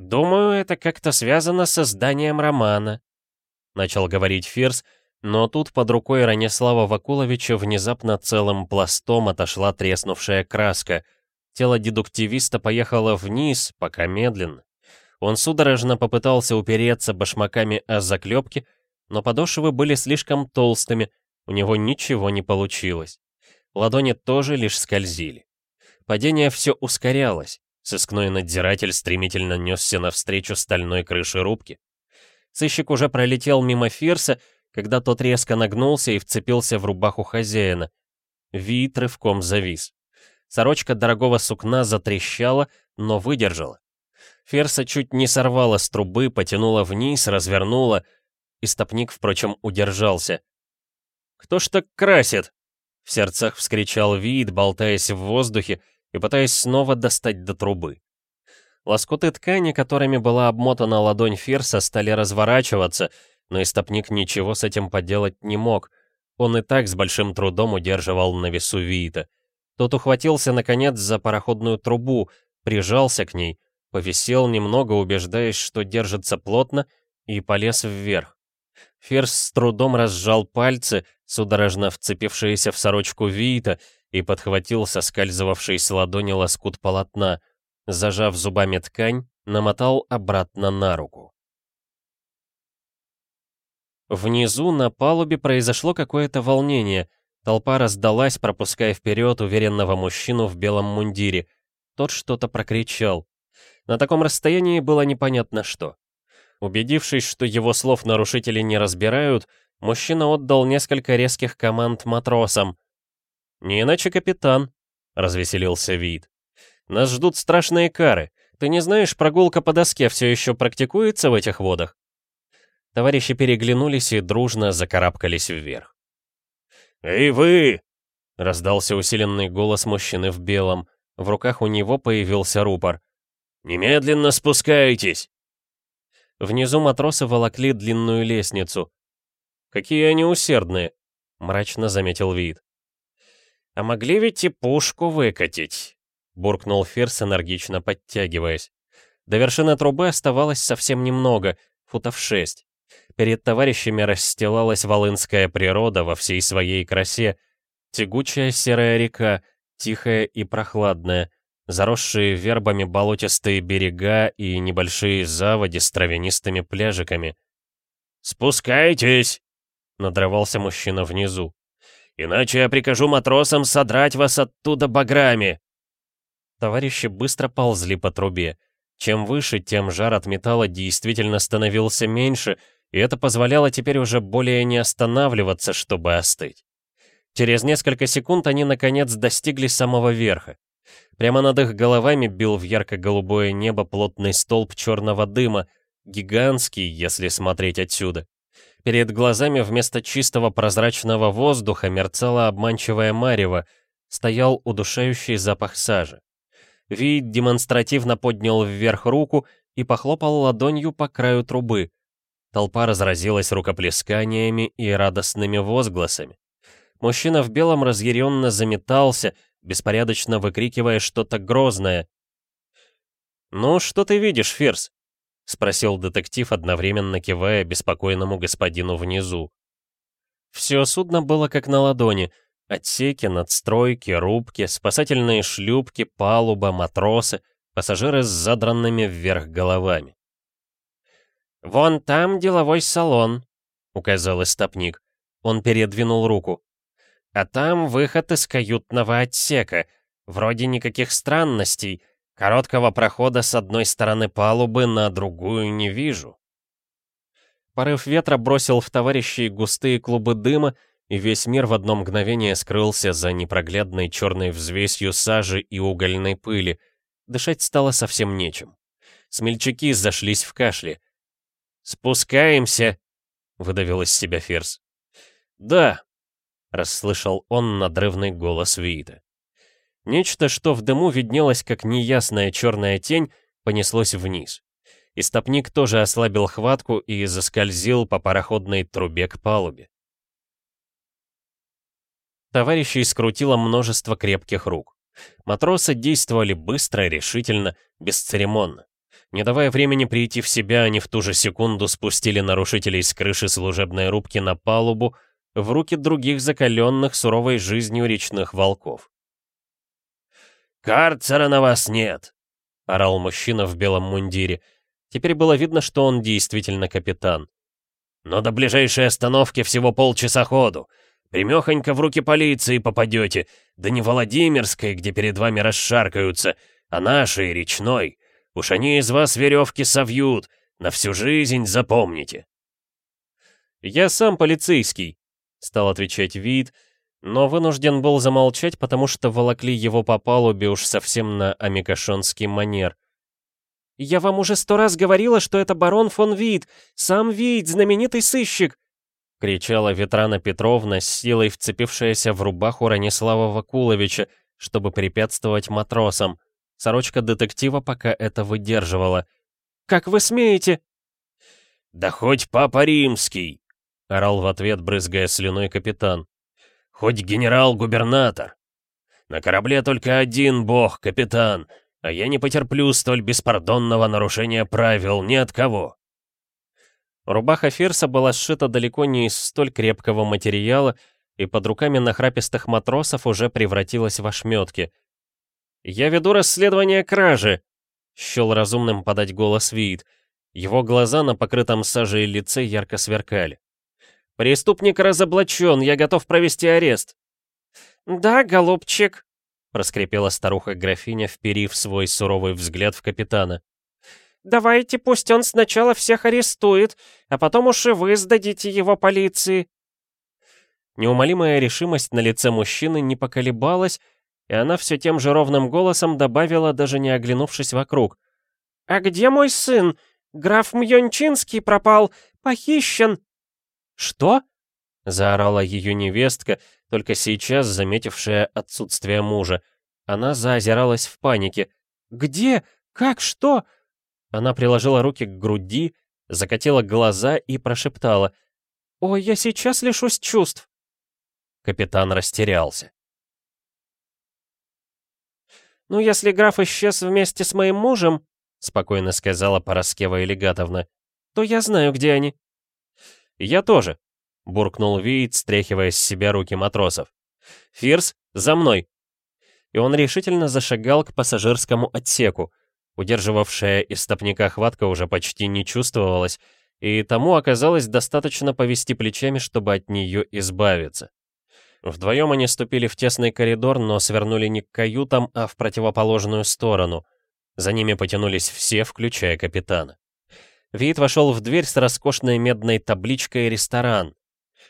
«Думаю, это как-то связано с созданием романа», — начал говорить Фирс, но тут под рукой Ранислава Вакуловича внезапно целым пластом отошла треснувшая краска. Тело дедуктивиста поехало вниз, пока медленно. Он судорожно попытался упереться башмаками о заклепки, но подошвы были слишком толстыми, у него ничего не получилось. Ладони тоже лишь скользили. Падение все ускорялось. Сыскной надзиратель стремительно несся навстречу стальной крыше рубки. Сыщик уже пролетел мимо Фирса, когда тот резко нагнулся и вцепился в рубаху хозяина. Вид рывком завис. Сорочка дорогого сукна затрещала, но выдержала. Ферса чуть не сорвала с трубы, потянула вниз, развернула, Истопник, впрочем, удержался. «Кто ж так красит?» В сердцах вскричал Вид, болтаясь в воздухе и пытаясь снова достать до трубы. Лоскуты ткани, которыми была обмотана ладонь Фирса, стали разворачиваться, но истопник ничего с этим поделать не мог. Он и так с большим трудом удерживал на весу Виита. Тот ухватился, наконец, за пароходную трубу, прижался к ней, повисел немного, убеждаясь, что держится плотно, и полез вверх. Ферс с трудом разжал пальцы, судорожно вцепившиеся в сорочку Виита, и подхватил соскальзывавший с ладони лоскут полотна. Зажав зубами ткань, намотал обратно на руку. Внизу на палубе произошло какое-то волнение. Толпа раздалась, пропуская вперед уверенного мужчину в белом мундире. Тот что-то прокричал. На таком расстоянии было непонятно что. Убедившись, что его слов нарушители не разбирают, мужчина отдал несколько резких команд матросам. «Не иначе капитан», — развеселился вид. «Нас ждут страшные кары. Ты не знаешь, прогулка по доске все еще практикуется в этих водах?» Товарищи переглянулись и дружно закарабкались вверх. «Эй вы!» — раздался усиленный голос мужчины в белом. В руках у него появился рупор. «Немедленно спускайтесь!» Внизу матросы волокли длинную лестницу. «Какие они усердные!» — мрачно заметил вид. «А могли ведь и пушку выкатить!» — буркнул Ферс, энергично подтягиваясь. До вершины трубы оставалось совсем немного, футов шесть. Перед товарищами расстилалась волынская природа во всей своей красе. Тягучая серая река, тихая и прохладная, заросшие вербами болотистые берега и небольшие заводи с травянистыми пляжиками. «Спускайтесь!» — надрывался мужчина внизу. «Иначе я прикажу матросам содрать вас оттуда баграми!» Товарищи быстро ползли по трубе. Чем выше, тем жар от металла действительно становился меньше, и это позволяло теперь уже более не останавливаться, чтобы остыть. Через несколько секунд они, наконец, достигли самого верха. Прямо над их головами бил в ярко-голубое небо плотный столб черного дыма, гигантский, если смотреть отсюда. Перед глазами вместо чистого прозрачного воздуха мерцала обманчивая марево, стоял удушающий запах сажи. Вид демонстративно поднял вверх руку и похлопал ладонью по краю трубы. Толпа разразилась рукоплесканиями и радостными возгласами. Мужчина в белом разъяренно заметался, беспорядочно выкрикивая что-то грозное. «Ну, что ты видишь, Фирс?» — спросил детектив, одновременно кивая беспокойному господину внизу. Все судно было как на ладони. Отсеки, надстройки, рубки, спасательные шлюпки, палуба, матросы, пассажиры с задранными вверх головами. «Вон там деловой салон», — указал истопник. Он передвинул руку. «А там выход из каютного отсека. Вроде никаких странностей. Короткого прохода с одной стороны палубы на другую не вижу». Порыв ветра бросил в товарищей густые клубы дыма, и весь мир в одно мгновение скрылся за непроглядной черной взвесью сажи и угольной пыли. Дышать стало совсем нечем. Смельчаки зашлись в кашле. «Спускаемся!» — выдавил из себя Ферзь. «Да!» — расслышал он надрывный голос Виита. Нечто, что в дыму виднелось как неясная черная тень, понеслось вниз. Истопник тоже ослабил хватку и заскользил по пароходной трубе к палубе. Товарищей скрутило множество крепких рук. Матросы действовали быстро, решительно, бесцеремонно. Не давая времени прийти в себя, они в ту же секунду спустили нарушителей с крыши служебной рубки на палубу в руки других закаленных суровой жизнью речных волков. «Карцера на вас нет!» — орал мужчина в белом мундире. Теперь было видно, что он действительно капитан. «Но до ближайшей остановки всего полчаса ходу. Примехонько в руки полиции попадете, да не Владимирской, где перед вами расшаркаются, а нашей, речной. Уж они из вас веревки совьют, на всю жизнь запомните. «Я сам полицейский», — стал отвечать вид, но вынужден был замолчать, потому что волокли его по палубе уж совсем на амикошонский манер. «Я вам уже сто раз говорила, что это барон фон Вид, сам Вид, знаменитый сыщик!» — кричала Ветрана Петровна, с силой вцепившаяся в рубаху Ранислава Вакуловича, чтобы препятствовать матросам. Сорочка детектива пока это выдерживала. «Как вы смеете?» «Да хоть папа римский!» — орал в ответ, брызгая слюной капитан. «Хоть генерал-губернатор! На корабле только один бог, капитан, а я не потерплю столь беспардонного нарушения правил ни от кого!» Рубаха Фирса была сшита далеко не из столь крепкого материала, и под руками нахрапистых матросов уже превратилась в ошметки — «Я веду расследование кражи!» — счел разумным подать голос Виит. Его глаза на покрытом сажей лице ярко сверкали. «Преступник разоблачен, я готов провести арест». «Да, голубчик», — проскрипела старуха-графиня, вперив свой суровый взгляд в капитана. «Давайте пусть он сначала всех арестует, а потом уж и вы сдадите его полиции». Неумолимая решимость на лице мужчины не поколебалась, и она все тем же ровным голосом добавила, даже не оглянувшись вокруг. «А где мой сын? Граф Мьончинский пропал, похищен!» «Что?» — заорала ее невестка, только сейчас заметившая отсутствие мужа. Она заозиралась в панике. «Где? Как? Что?» Она приложила руки к груди, закатила глаза и прошептала. «Ой, я сейчас лишусь чувств!» Капитан растерялся. «Ну, если граф исчез вместе с моим мужем», — спокойно сказала Пороскева Элегатовна, — «то я знаю, где они». «Я тоже», — буркнул Виит, стряхивая с себя руки матросов. «Фирс, за мной!» И он решительно зашагал к пассажирскому отсеку. Удерживавшая истопника хватка уже почти не чувствовалась, и тому оказалось достаточно повести плечами, чтобы от нее избавиться. Вдвоем они ступили в тесный коридор, но свернули не к каютам, а в противоположную сторону. За ними потянулись все, включая капитана. Вид вошел в дверь с роскошной медной табличкой «Ресторан».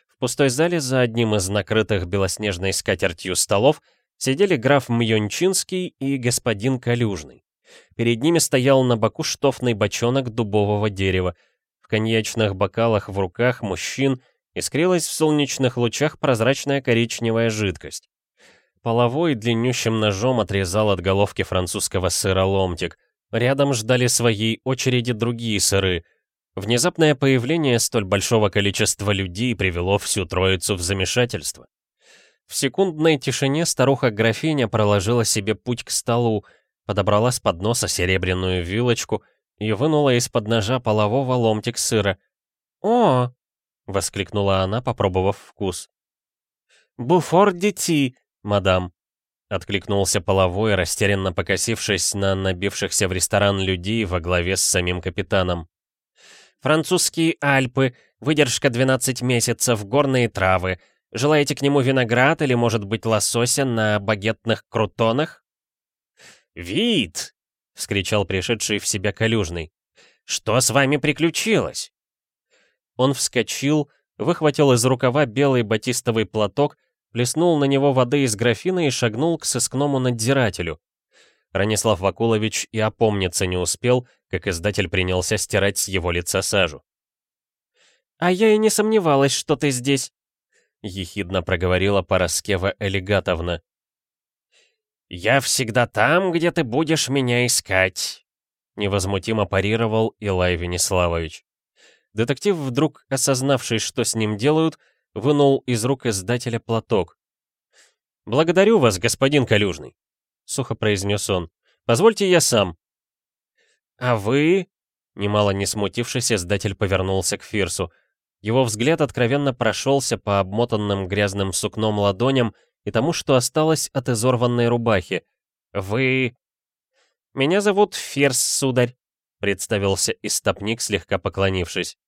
В пустой зале за одним из накрытых белоснежной скатертью столов сидели граф Мьончинский и господин Калюжный. Перед ними стоял на боку штофный бочонок дубового дерева. В коньячных бокалах в руках мужчин искрилась в солнечных лучах прозрачная коричневая жидкость. Половой длиннющим ножом отрезал от головки французского сыра ломтик — Рядом ждали своей очереди другие сыры. Внезапное появление столь большого количества людей привело всю троицу в замешательство. В секундной тишине старуха-графиня проложила себе путь к столу, подобрала с подноса серебряную вилочку и вынула из-под ножа полового ломтик сыра. «О!» — воскликнула она, попробовав вкус. «Буфор дети, мадам», Откликнулся половой, растерянно покосившись на набившихся в ресторан людей во главе с самим капитаном. «Французские Альпы, выдержка 12 месяцев, горные травы. Желаете к нему виноград или, может быть, лосося на багетных крутонах?» «Вид!» — вскричал пришедший в себя Калюжный. «Что с вами приключилось?» Он вскочил, выхватил из рукава белый батистовый платок плеснул на него воды из графина и шагнул к сыскному надзирателю. Ранислав Вакулович и опомниться не успел, как издатель принялся стирать с его лица сажу. «А я и не сомневалась, что ты здесь», — ехидно проговорила Пороскева Элегатовна. «Я всегда там, где ты будешь меня искать», — невозмутимо парировал Илай Венеславович. Детектив, вдруг осознавший, что с ним делают, вынул из рук издателя платок. «Благодарю вас, господин Калюжный», — сухо произнес он. «Позвольте я сам». «А вы?» Немало не смутившись, издатель повернулся к Фирсу. Его взгляд откровенно прошелся по обмотанным грязным сукном ладоням и тому, что осталось от изорванной рубахи. «Вы...» «Меня зовут Фирс, сударь», — представился истопник, слегка поклонившись.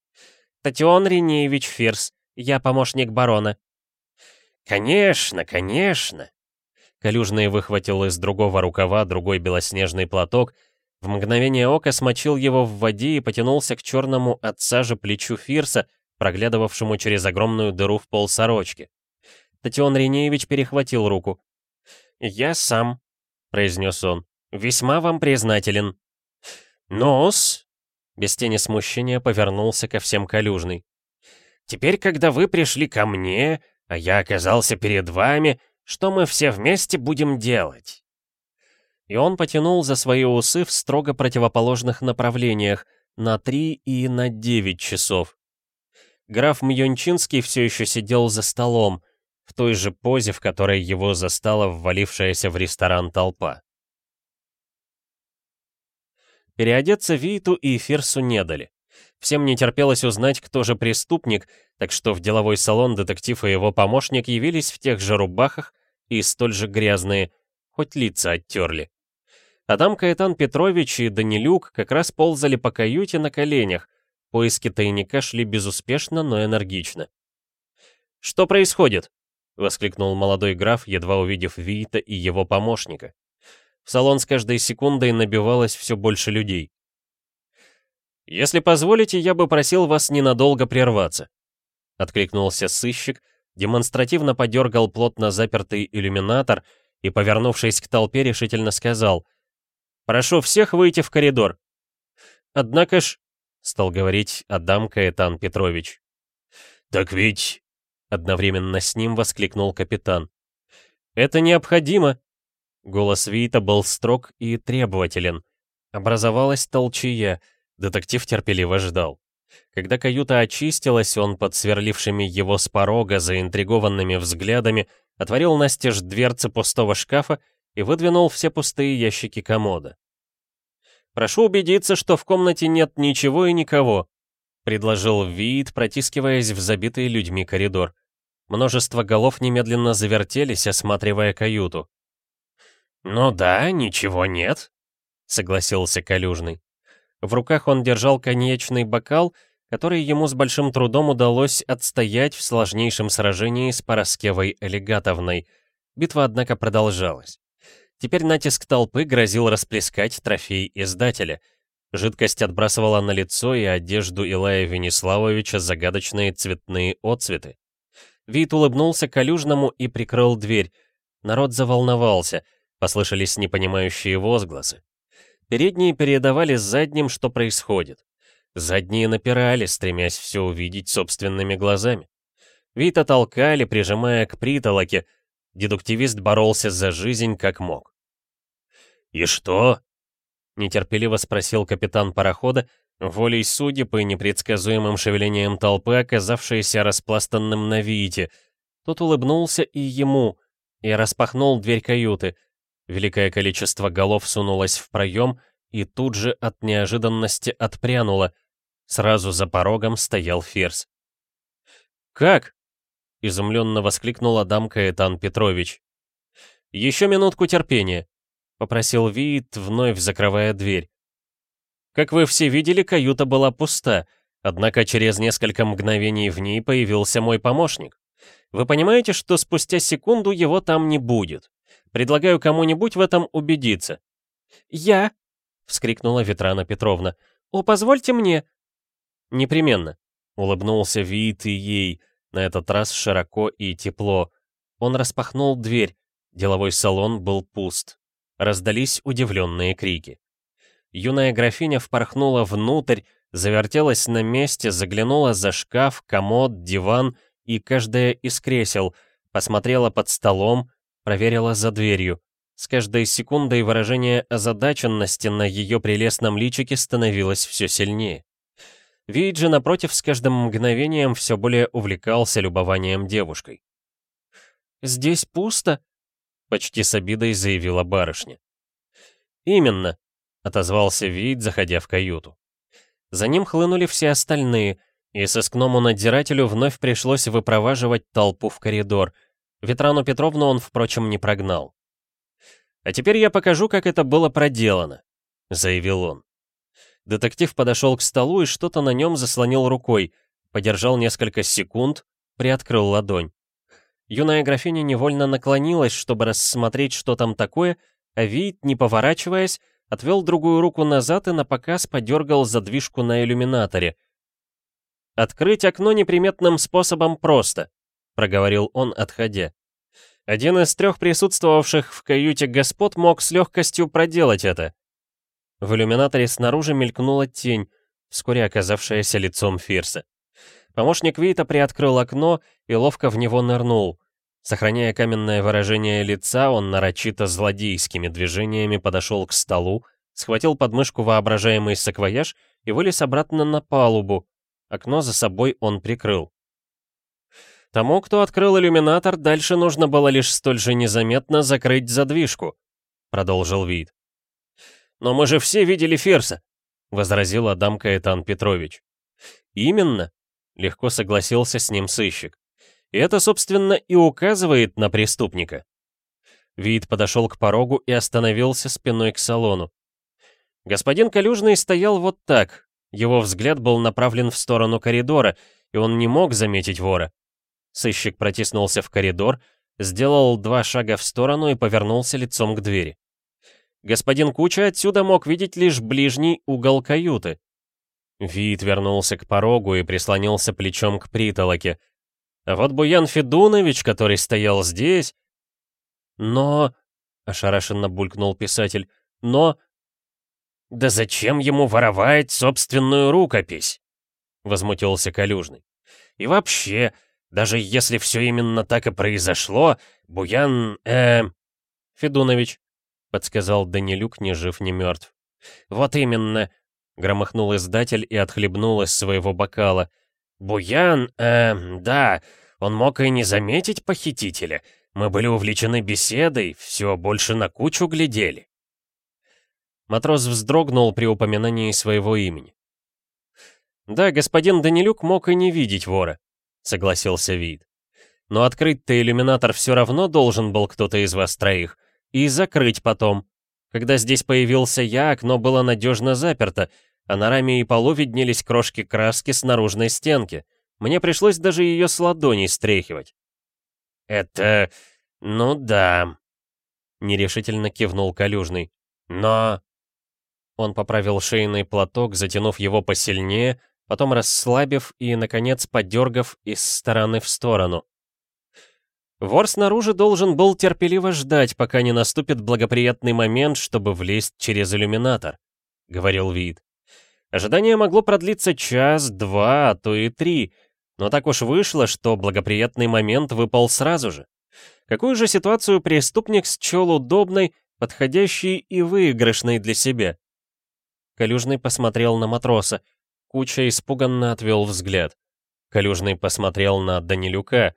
«Татион Ренеевич Фирс. Я помощник барона». «Конечно, конечно!» Калюжный выхватил из другого рукава другой белоснежный платок, в мгновение ока смочил его в воде и потянулся к черному от сажи плечу Фирса, проглядывавшему через огромную дыру в пол сорочки. Татьон Ренеевич перехватил руку. «Я сам», — произнес он, — «весьма вам признателен». «Нос!» — без тени смущения повернулся ко всем Калюжный. Теперь, когда вы пришли ко мне, а я оказался перед вами, что мы все вместе будем делать?» И он потянул за свои усы в строго противоположных направлениях, на три и на девять часов. Граф Мьончинский все еще сидел за столом, в той же позе, в которой его застала ввалившаяся в ресторан толпа. Переодеться Виту и Фирсу не дали. Всем не терпелось узнать, кто же преступник, так что в деловой салон детектив и его помощник явились в тех же рубахах и столь же грязные, хоть лица оттерли. Адам Каэтан Петрович и Данилюк как раз ползали по каюте на коленях, поиски тайника шли безуспешно, но энергично. «Что происходит?» — воскликнул молодой граф, едва увидев Виита и его помощника. В салон с каждой секундой набивалось все больше людей. «Если позволите, я бы просил вас ненадолго прерваться», — откликнулся сыщик, демонстративно подергал плотно запертый иллюминатор и, повернувшись к толпе, решительно сказал «Прошу всех выйти в коридор». «Однако ж», — стал говорить Адам Каэтан Петрович. «Так ведь...» — одновременно с ним воскликнул капитан. «Это необходимо!» Голос Вита был строг и требователен. Образовалась толчья, детектив терпеливо ждал. Когда каюта очистилась, он под сверлившими его с порога заинтригованными взглядами отворил настежь дверцы пустого шкафа и выдвинул все пустые ящики комода. «Прошу убедиться, что в комнате нет ничего и никого», — предложил Виит, протискиваясь в забитый людьми коридор. Множество голов немедленно завертелись, осматривая каюту. «Ну да, ничего нет», — согласился Калюжный. В руках он держал конечный бокал, который ему с большим трудом удалось отстоять в сложнейшем сражении с Пороскевой Элегатовной. Битва, однако, продолжалась. Теперь натиск толпы грозил расплескать трофей издателя. Жидкость отбрасывала на лицо и одежду Илая Венеславовича загадочные цветные отцветы. Вид улыбнулся Калюжному и прикрыл дверь. Народ заволновался, послышались непонимающие возгласы. Передние передавали задним, что происходит. Задние напирали, стремясь все увидеть собственными глазами. Вита толкали, прижимая к притолоке. Дедуктивист боролся за жизнь как мог. «И что?» — нетерпеливо спросил капитан парохода, волей судеб и непредсказуемым шевелением толпы, оказавшейся распластанным на Вите. Тот улыбнулся и ему, и распахнул дверь каюты — Великое количество голов сунулось в проем и тут же от неожиданности отпрянуло. Сразу за порогом стоял Ферзь. «Как?» — изумленно воскликнул Адам Каэтан Петрович. «Еще минутку терпения», — попросил Виит, вновь закрывая дверь. Как вы все видели, каюта была пуста, однако через несколько мгновений в ней появился мой помощник. Вы понимаете, что спустя секунду его там не будет? Предлагаю кому-нибудь в этом убедиться». «Я!» — вскрикнула Ветрана Петровна. «О, позвольте мне!» «Непременно», — улыбнулся Вит ей, на этот раз широко и тепло. Он распахнул дверь, деловой салон был пуст. Раздались удивленные крики. Юная графиня впорхнула внутрь, завертелась на месте, заглянула за шкаф, комод, диван и каждое из кресел, посмотрела под столом, проверила за дверью. С каждой секундой выражение озадаченности на ее прелестном личике становилось все сильнее. Вейджи, напротив, с каждым мгновением все более увлекался любованием девушкой. «Здесь пусто?» — почти с обидой заявила барышня. «Именно», — отозвался Вейд, заходя в каюту. За ним хлынули все остальные, и сыскному надзирателю вновь пришлось выпроваживать толпу в коридор — Ветрану Петровну он, впрочем, не прогнал. «А теперь я покажу, как это было проделано», — заявил он. Детектив подошел к столу и что-то на нем заслонил рукой, подержал несколько секунд, приоткрыл ладонь. Юная графиня невольно наклонилась, чтобы рассмотреть, что там такое, а вид, не поворачиваясь, отвел другую руку назад и напоказ подергал задвижку на иллюминаторе. «Открыть окно неприметным способом просто», — проговорил он, отходя. Один из трех присутствовавших в каюте господ мог с легкостью проделать это. В иллюминаторе снаружи мелькнула тень, вскоре оказавшаяся лицом Фирса. Помощник Вита приоткрыл окно и ловко в него нырнул. Сохраняя каменное выражение лица, он нарочито злодейскими движениями подошел к столу, схватил подмышку воображаемый саквояж и вылез обратно на палубу. Окно за собой он прикрыл. Тому, кто открыл иллюминатор, дальше нужно было лишь столь же незаметно закрыть задвижку, продолжил Вид. Но мы же все видели Ферса, возразил Адам Каэтан Петрович. Именно, легко согласился с ним сыщик. И это, собственно, и указывает на преступника. Вид подошел к порогу и остановился спиной к салону. Господин Калюжный стоял вот так. Его взгляд был направлен в сторону коридора, и он не мог заметить вора. Сыщик протиснулся в коридор, сделал два шага в сторону и повернулся лицом к двери. Господин Куча отсюда мог видеть лишь ближний угол каюты. Вид вернулся к порогу и прислонился плечом к притолоке. А вот Буян Федунович, который стоял здесь... Но... — ошарашенно булькнул писатель. «Но...» «Да зачем ему воровать собственную рукопись?» — возмутился Калюжный. «И вообще, даже если все именно так и произошло, Буян... э «Федунович», — подсказал Данилюк, ни жив, ни мертв. «Вот именно», — громыхнул издатель и отхлебнул из своего бокала. «Буян, э, да, он мог и не заметить похитителя. Мы были увлечены беседой, все больше на кучу глядели». Матрос вздрогнул при упоминании своего имени. «Да, господин Данилюк мог и не видеть вора», — согласился Вид. «Но открыть-то иллюминатор все равно должен был кто-то из вас троих. И закрыть потом. Когда здесь появился я, окно было надежно заперто, а на раме и полу виднелись крошки краски с наружной стенки. Мне пришлось даже ее с ладоней стряхивать». «Это... ну да», — нерешительно кивнул Калюжный. «Но...» Он поправил шейный платок, затянув его посильнее, потом расслабив и, наконец, подергав из стороны в сторону. Вор снаружи должен был терпеливо ждать, пока не наступит благоприятный момент, чтобы влезть через иллюминатор, — говорил Вид. Ожидание могло продлиться час, два, а то и три, но так уж вышло, что благоприятный момент выпал сразу же. Какую же ситуацию преступник счел удобной, подходящей и выигрышной для себя? Калюжный посмотрел на матроса. Куча испуганно отвел взгляд. Калюжный посмотрел на Данилюка,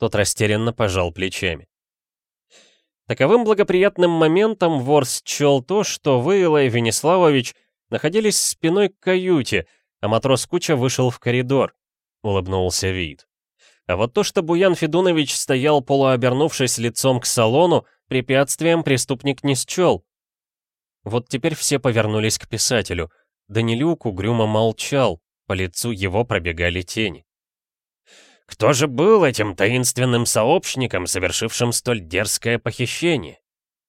тот растерянно пожал плечами. Таковым благоприятным моментом вор счел то, что вы, Илай Венеславович, находились спиной к каюте, а матрос Куча вышел в коридор, — улыбнулся вид. А вот то, что Буян Федунович стоял полуобернувшись лицом к салону, препятствием преступник не счел. Вот теперь все повернулись к писателю — Данилюк угрюмо молчал, по лицу его пробегали тени. «Кто же был этим таинственным сообщником, совершившим столь дерзкое похищение?»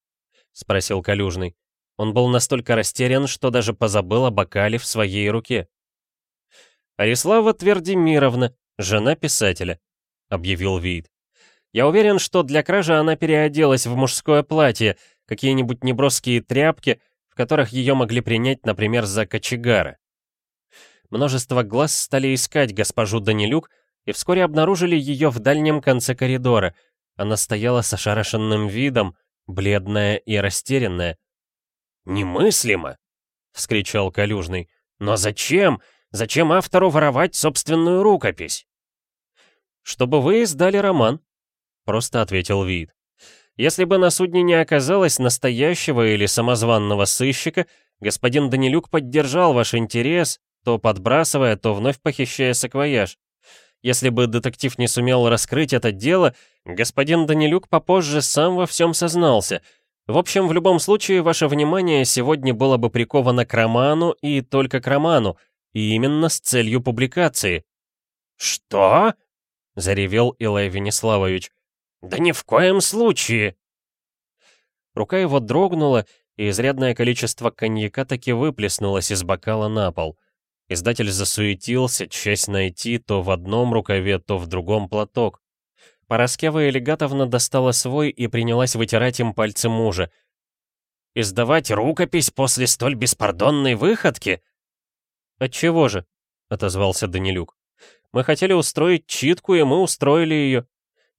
— спросил Калюжный. Он был настолько растерян, что даже позабыл о бокале в своей руке. «Арислава Твердимировна, жена писателя», — объявил Вид. «Я уверен, что для кражи она переоделась в мужское платье, какие-нибудь неброские тряпки, которых ее могли принять, например, за кочегара. Множество глаз стали искать госпожу Данилюк и вскоре обнаружили ее в дальнем конце коридора. Она стояла с ошарашенным видом, бледная и растерянная. «Немыслимо!» — вскричал Калюжный. «Но зачем? Зачем автору воровать собственную рукопись?» «Чтобы вы издали роман», — просто ответил Вид. Если бы на судне не оказалось настоящего или самозванного сыщика, господин Данилюк поддержал ваш интерес, то подбрасывая, то вновь похищая саквояж. Если бы детектив не сумел раскрыть это дело, господин Данилюк попозже сам во всем сознался. В общем, в любом случае, ваше внимание сегодня было бы приковано к роману и только к роману, и именно с целью публикации. «Что?» — заревел Илай Венеславович. «Да ни в коем случае!» Рука его дрогнула, и изрядное количество коньяка таки выплеснулось из бокала на пол. Издатель засуетился, часть найти то в одном рукаве, то в другом платок. Пороскева Элегатовна достала свой и принялась вытирать им пальцы мужа. «Издавать рукопись после столь беспардонной выходки?» «Отчего же?» — отозвался Данилюк. «Мы хотели устроить читку, и мы устроили ее.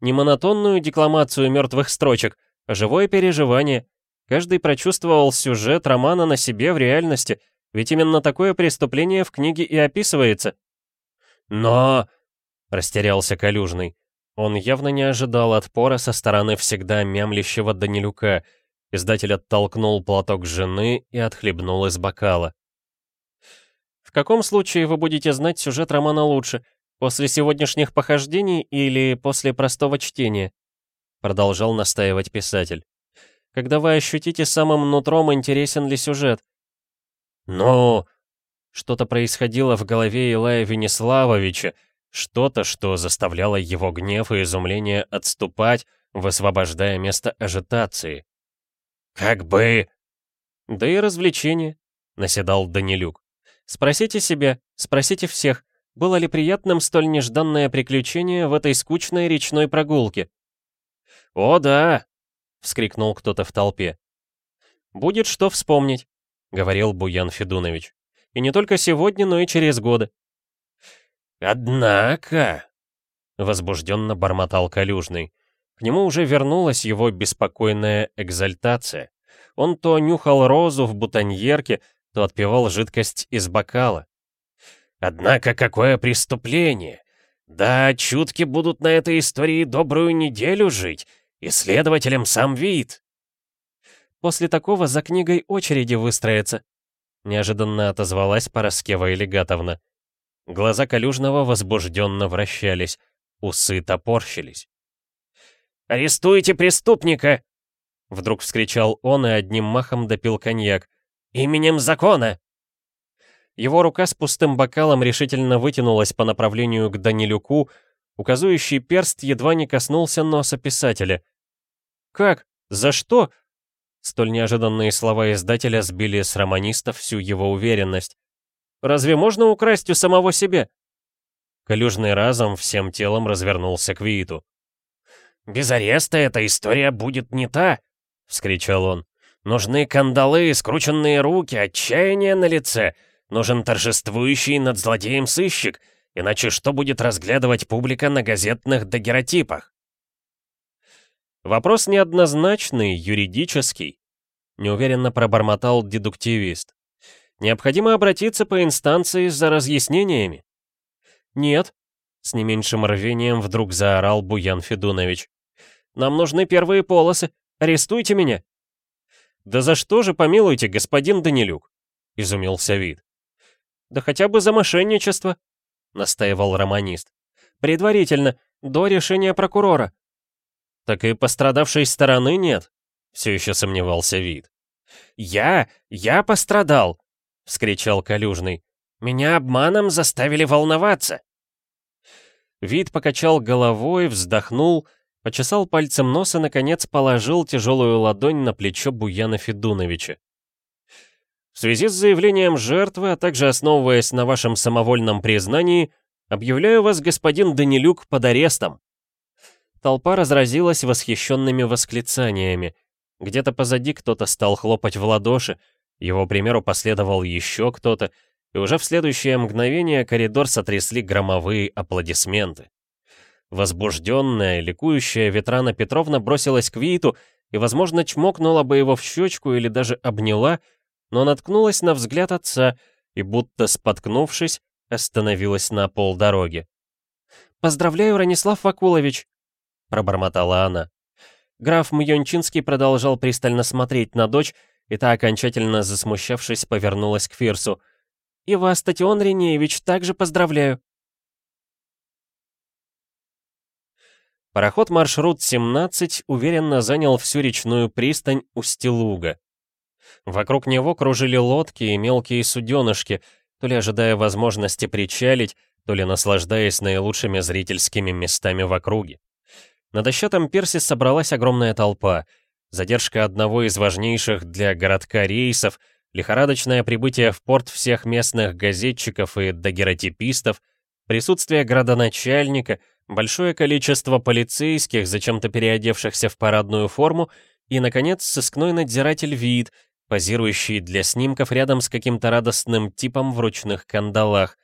Не монотонную декламацию мертвых строчек, а живое переживание. Каждый прочувствовал сюжет романа на себе в реальности, ведь именно такое преступление в книге и описывается. «Но...» — растерялся Калюжный. Он явно не ожидал отпора со стороны всегда мямлящего Данилюка. Издатель оттолкнул платок жены и отхлебнул из бокала. «В каком случае вы будете знать сюжет романа лучше? После сегодняшних похождений или после простого чтения? Продолжал настаивать писатель. Когда вы ощутите самым нутром, интересен ли сюжет. Но... Что-то происходило в голове Илая Венеславовича, Что-то, что заставляло его гнев и изумление отступать, высвобождая место ажитации. «Как бы...» «Да и развлечение», — наседал Данилюк. «Спросите себя, спросите всех, было ли приятным столь нежданное приключение в этой скучной речной прогулке?» «О, да!» — вскрикнул кто-то в толпе. «Будет что вспомнить», — говорил Буян Федунович. «И не только сегодня, но и через годы». «Однако...» — возбужденно бормотал Калюжный. К нему уже вернулась его беспокойная экзальтация. Он то нюхал розу в бутоньерке, то отпивал жидкость из бокала. «Однако какое преступление! Да, чутки будут на этой истории добрую неделю жить, и следователям сам вид!» «После такого за книгой очереди выстроятся», — неожиданно отозвалась Пороскева Элегатовна. Глаза Калюжного возбужденно вращались, усы топорщились. «Арестуйте преступника!» Вдруг вскричал он и одним махом допил коньяк. «Именем закона!» Его рука с пустым бокалом решительно вытянулась по направлению к Данилюку, указующий перст едва не коснулся носа писателя. «Как? За что?» Столь неожиданные слова издателя сбили с романиста всю его уверенность. Разве можно украсть у самого себя?» Калюжный разом всем телом развернулся к Вииту. «Без ареста эта история будет не та!» — вскричал он. «Нужны кандалы, скрученные руки, отчаяние на лице. Нужен торжествующий над злодеем сыщик, иначе что будет разглядывать публика на газетных дагеротипах?» «Вопрос неоднозначный, юридический», — неуверенно пробормотал дедуктивист. Необходимо обратиться по инстанции за разъяснениями. Нет, с не меньшим рвением вдруг заорал Буян Федунович. Нам нужны первые полосы. Арестуйте меня. Да за что же, помилуйте, господин Данилюк? Изумился вид. Да хотя бы за мошенничество, настаивал романист. Предварительно, до решения прокурора. Так и пострадавшей стороны нет, все еще сомневался вид. Я, я пострадал, — вскричал Калюжный. «Меня обманом заставили волноваться!» Вид покачал головой, вздохнул, почесал пальцем нос и, наконец, положил тяжелую ладонь на плечо Буяна Федуновича. В связи с заявлением жертвы, а также основываясь на вашем самовольном признании, объявляю вас, господин Данилюк, под арестом. Толпа разразилась восхищенными восклицаниями. Где-то позади кто-то стал хлопать в ладоши, его примеру последовал еще кто-то, и уже в следующее мгновение коридор сотрясли громовые аплодисменты. Возбужденная, ликующая Ветрана Петровна бросилась к Виту и, возможно, чмокнула бы его в щечку или даже обняла, но наткнулась на взгляд отца и, будто споткнувшись, остановилась на полдороги. «Поздравляю, Ранислав Вакулович!» — пробормотала она. Граф Мьончинский продолжал пристально смотреть на дочь, и та, окончательно засмущавшись, повернулась к Фирсу. «И вас, Татион Ренеевич, также поздравляю!» Пароход «Маршрут-17» уверенно занял всю речную пристань Устилуга. Вокруг него кружили лодки и мелкие суденышки, то ли ожидая возможности причалить, то ли наслаждаясь наилучшими зрительскими местами в округе. На дощатом пирсе собралась огромная толпа — задержка одного из важнейших для городка рейсов, лихорадочное прибытие в порт всех местных газетчиков и дагеротипистов, присутствие градоначальника, большое количество полицейских, зачем-то переодевшихся в парадную форму, и, наконец, сыскной надзиратель вид, позирующий для снимков рядом с каким-то радостным типом в ручных кандалах.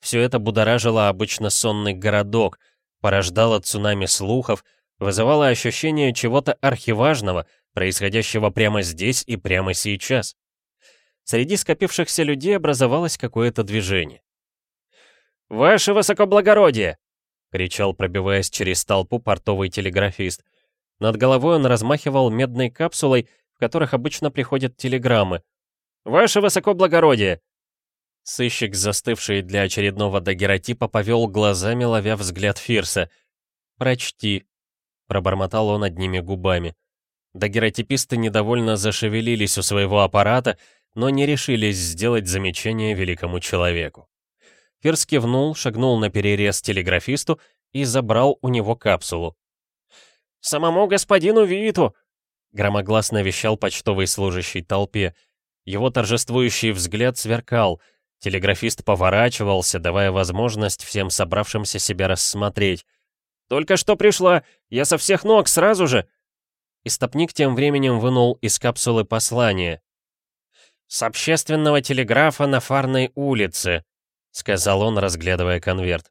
Все это будоражило обычно сонный городок, порождало цунами слухов, вызывало ощущение чего-то архиважного, происходящего прямо здесь и прямо сейчас. Среди скопившихся людей образовалось какое-то движение. «Ваше высокоблагородие!» — кричал, пробиваясь через толпу портовый телеграфист. Над головой он размахивал медной капсулой, которых обычно приходят телеграммы. «Ваше высокоблагородие!» Сыщик, застывший для очередного дагеротипа, повел глазами, ловя взгляд Фирса. «Прочти», пробормотал он одними губами. Дагеротиписты недовольно зашевелились у своего аппарата, но не решились сделать замечание великому человеку. Фирс кивнул, шагнул на перерез телеграфисту и забрал у него капсулу. «Самому господину Виту!» — громогласно вещал почтовый служащий толпе. Его торжествующий взгляд сверкал. Телеграфист поворачивался, давая возможность всем собравшимся себя рассмотреть. «Только что пришла! Я со всех ног сразу же!» Истопник тем временем вынул из капсулы послание. «С общественного телеграфа на Фарной улице», — сказал он, разглядывая конверт.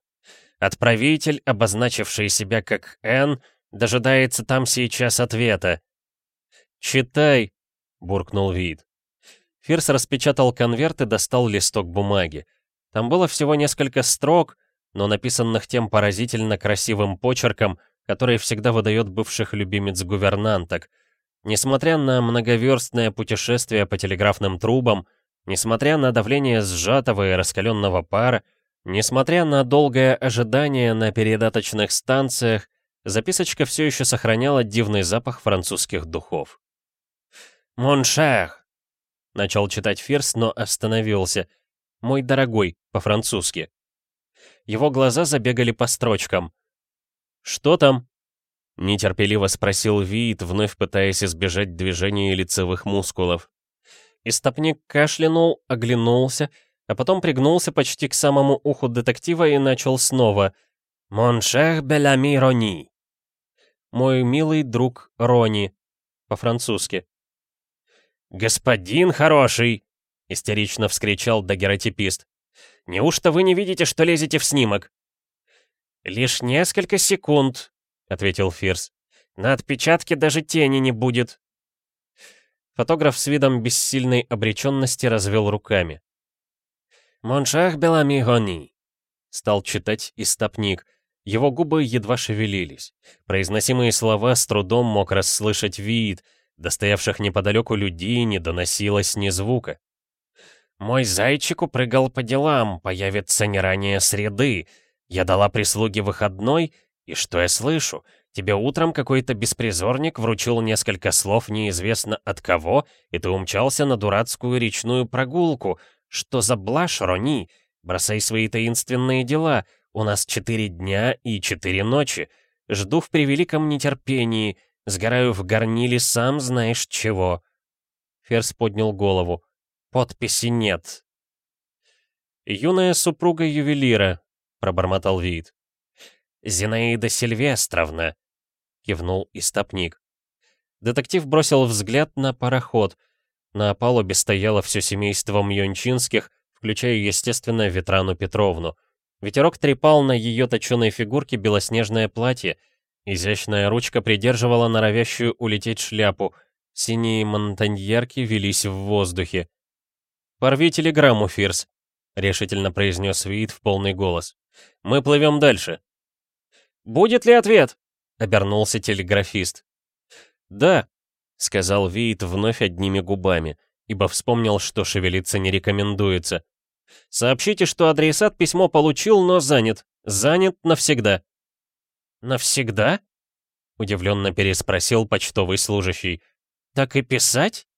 «Отправитель, обозначивший себя как Н, дожидается там сейчас ответа». «Читай», — буркнул Вид. Фирс распечатал конверт и достал листок бумаги. Там было всего несколько строк, но написанных тем поразительно красивым почерком, который всегда выдает бывших любимец гувернанток. Несмотря на многоверстное путешествие по телеграфным трубам, несмотря на давление сжатого и раскаленного пара, несмотря на долгое ожидание на передаточных станциях, записочка все еще сохраняла дивный запах французских духов. «Mon cher!» — начал читать Фирс, но остановился. «Мой дорогой», по-французски. Его глаза забегали по строчкам. «Что там?» — нетерпеливо спросил Виит, вновь пытаясь избежать движения лицевых мускулов. Истопник кашлянул, оглянулся, а потом пригнулся почти к самому уху детектива и начал снова. «Mon cher Белами Рони». «Мой милый друг Рони», по-французски. «Господин хороший!» — истерично вскричал дагеротипист. «Неужто вы не видите, что лезете в снимок?» «Лишь несколько секунд», — ответил Фирс. «На отпечатке даже тени не будет». Фотограф с видом бессильной обреченности развел руками. «Моншах Белами Гони», — стал читать истопник. Его губы едва шевелились. Произносимые слова с трудом мог расслышать вид — до стоявших неподалеку людей не доносилось ни звука. «Мой зайчик упрыгал по делам, появится не ранее среды. Я дала прислуге выходной, и что я слышу? Тебе утром какой-то беспризорник вручил несколько слов неизвестно от кого, и ты умчался на дурацкую речную прогулку. Что за блажь, Рони? Бросай свои таинственные дела. У нас четыре дня и четыре ночи. Жду в превеликом нетерпении». Сгораю в горниле сам знаешь чего». Ферс поднял голову. «Подписи нет». «Юная супруга ювелира», — пробормотал Вид. «Зинаида Сильвестровна», — кивнул истопник. Детектив бросил взгляд на пароход. На палубе стояло все семейство Мьончинских, включая, естественно, Ветрану Петровну. Ветерок трепал на ее точеной фигурке белоснежное платье, Изящная ручка придерживала норовящую улететь шляпу. Синие монтаньерки велись в воздухе. «Порви телеграмму, Фирс», — решительно произнес Вид в полный голос. «Мы плывем дальше». «Будет ли ответ?» — обернулся телеграфист. «Да», — сказал Вид вновь одними губами, ибо вспомнил, что шевелиться не рекомендуется. «Сообщите, что адресат письмо получил, но занят. Занят навсегда». «Навсегда?» — удивленно переспросил почтовый служащий. «Так и писать?»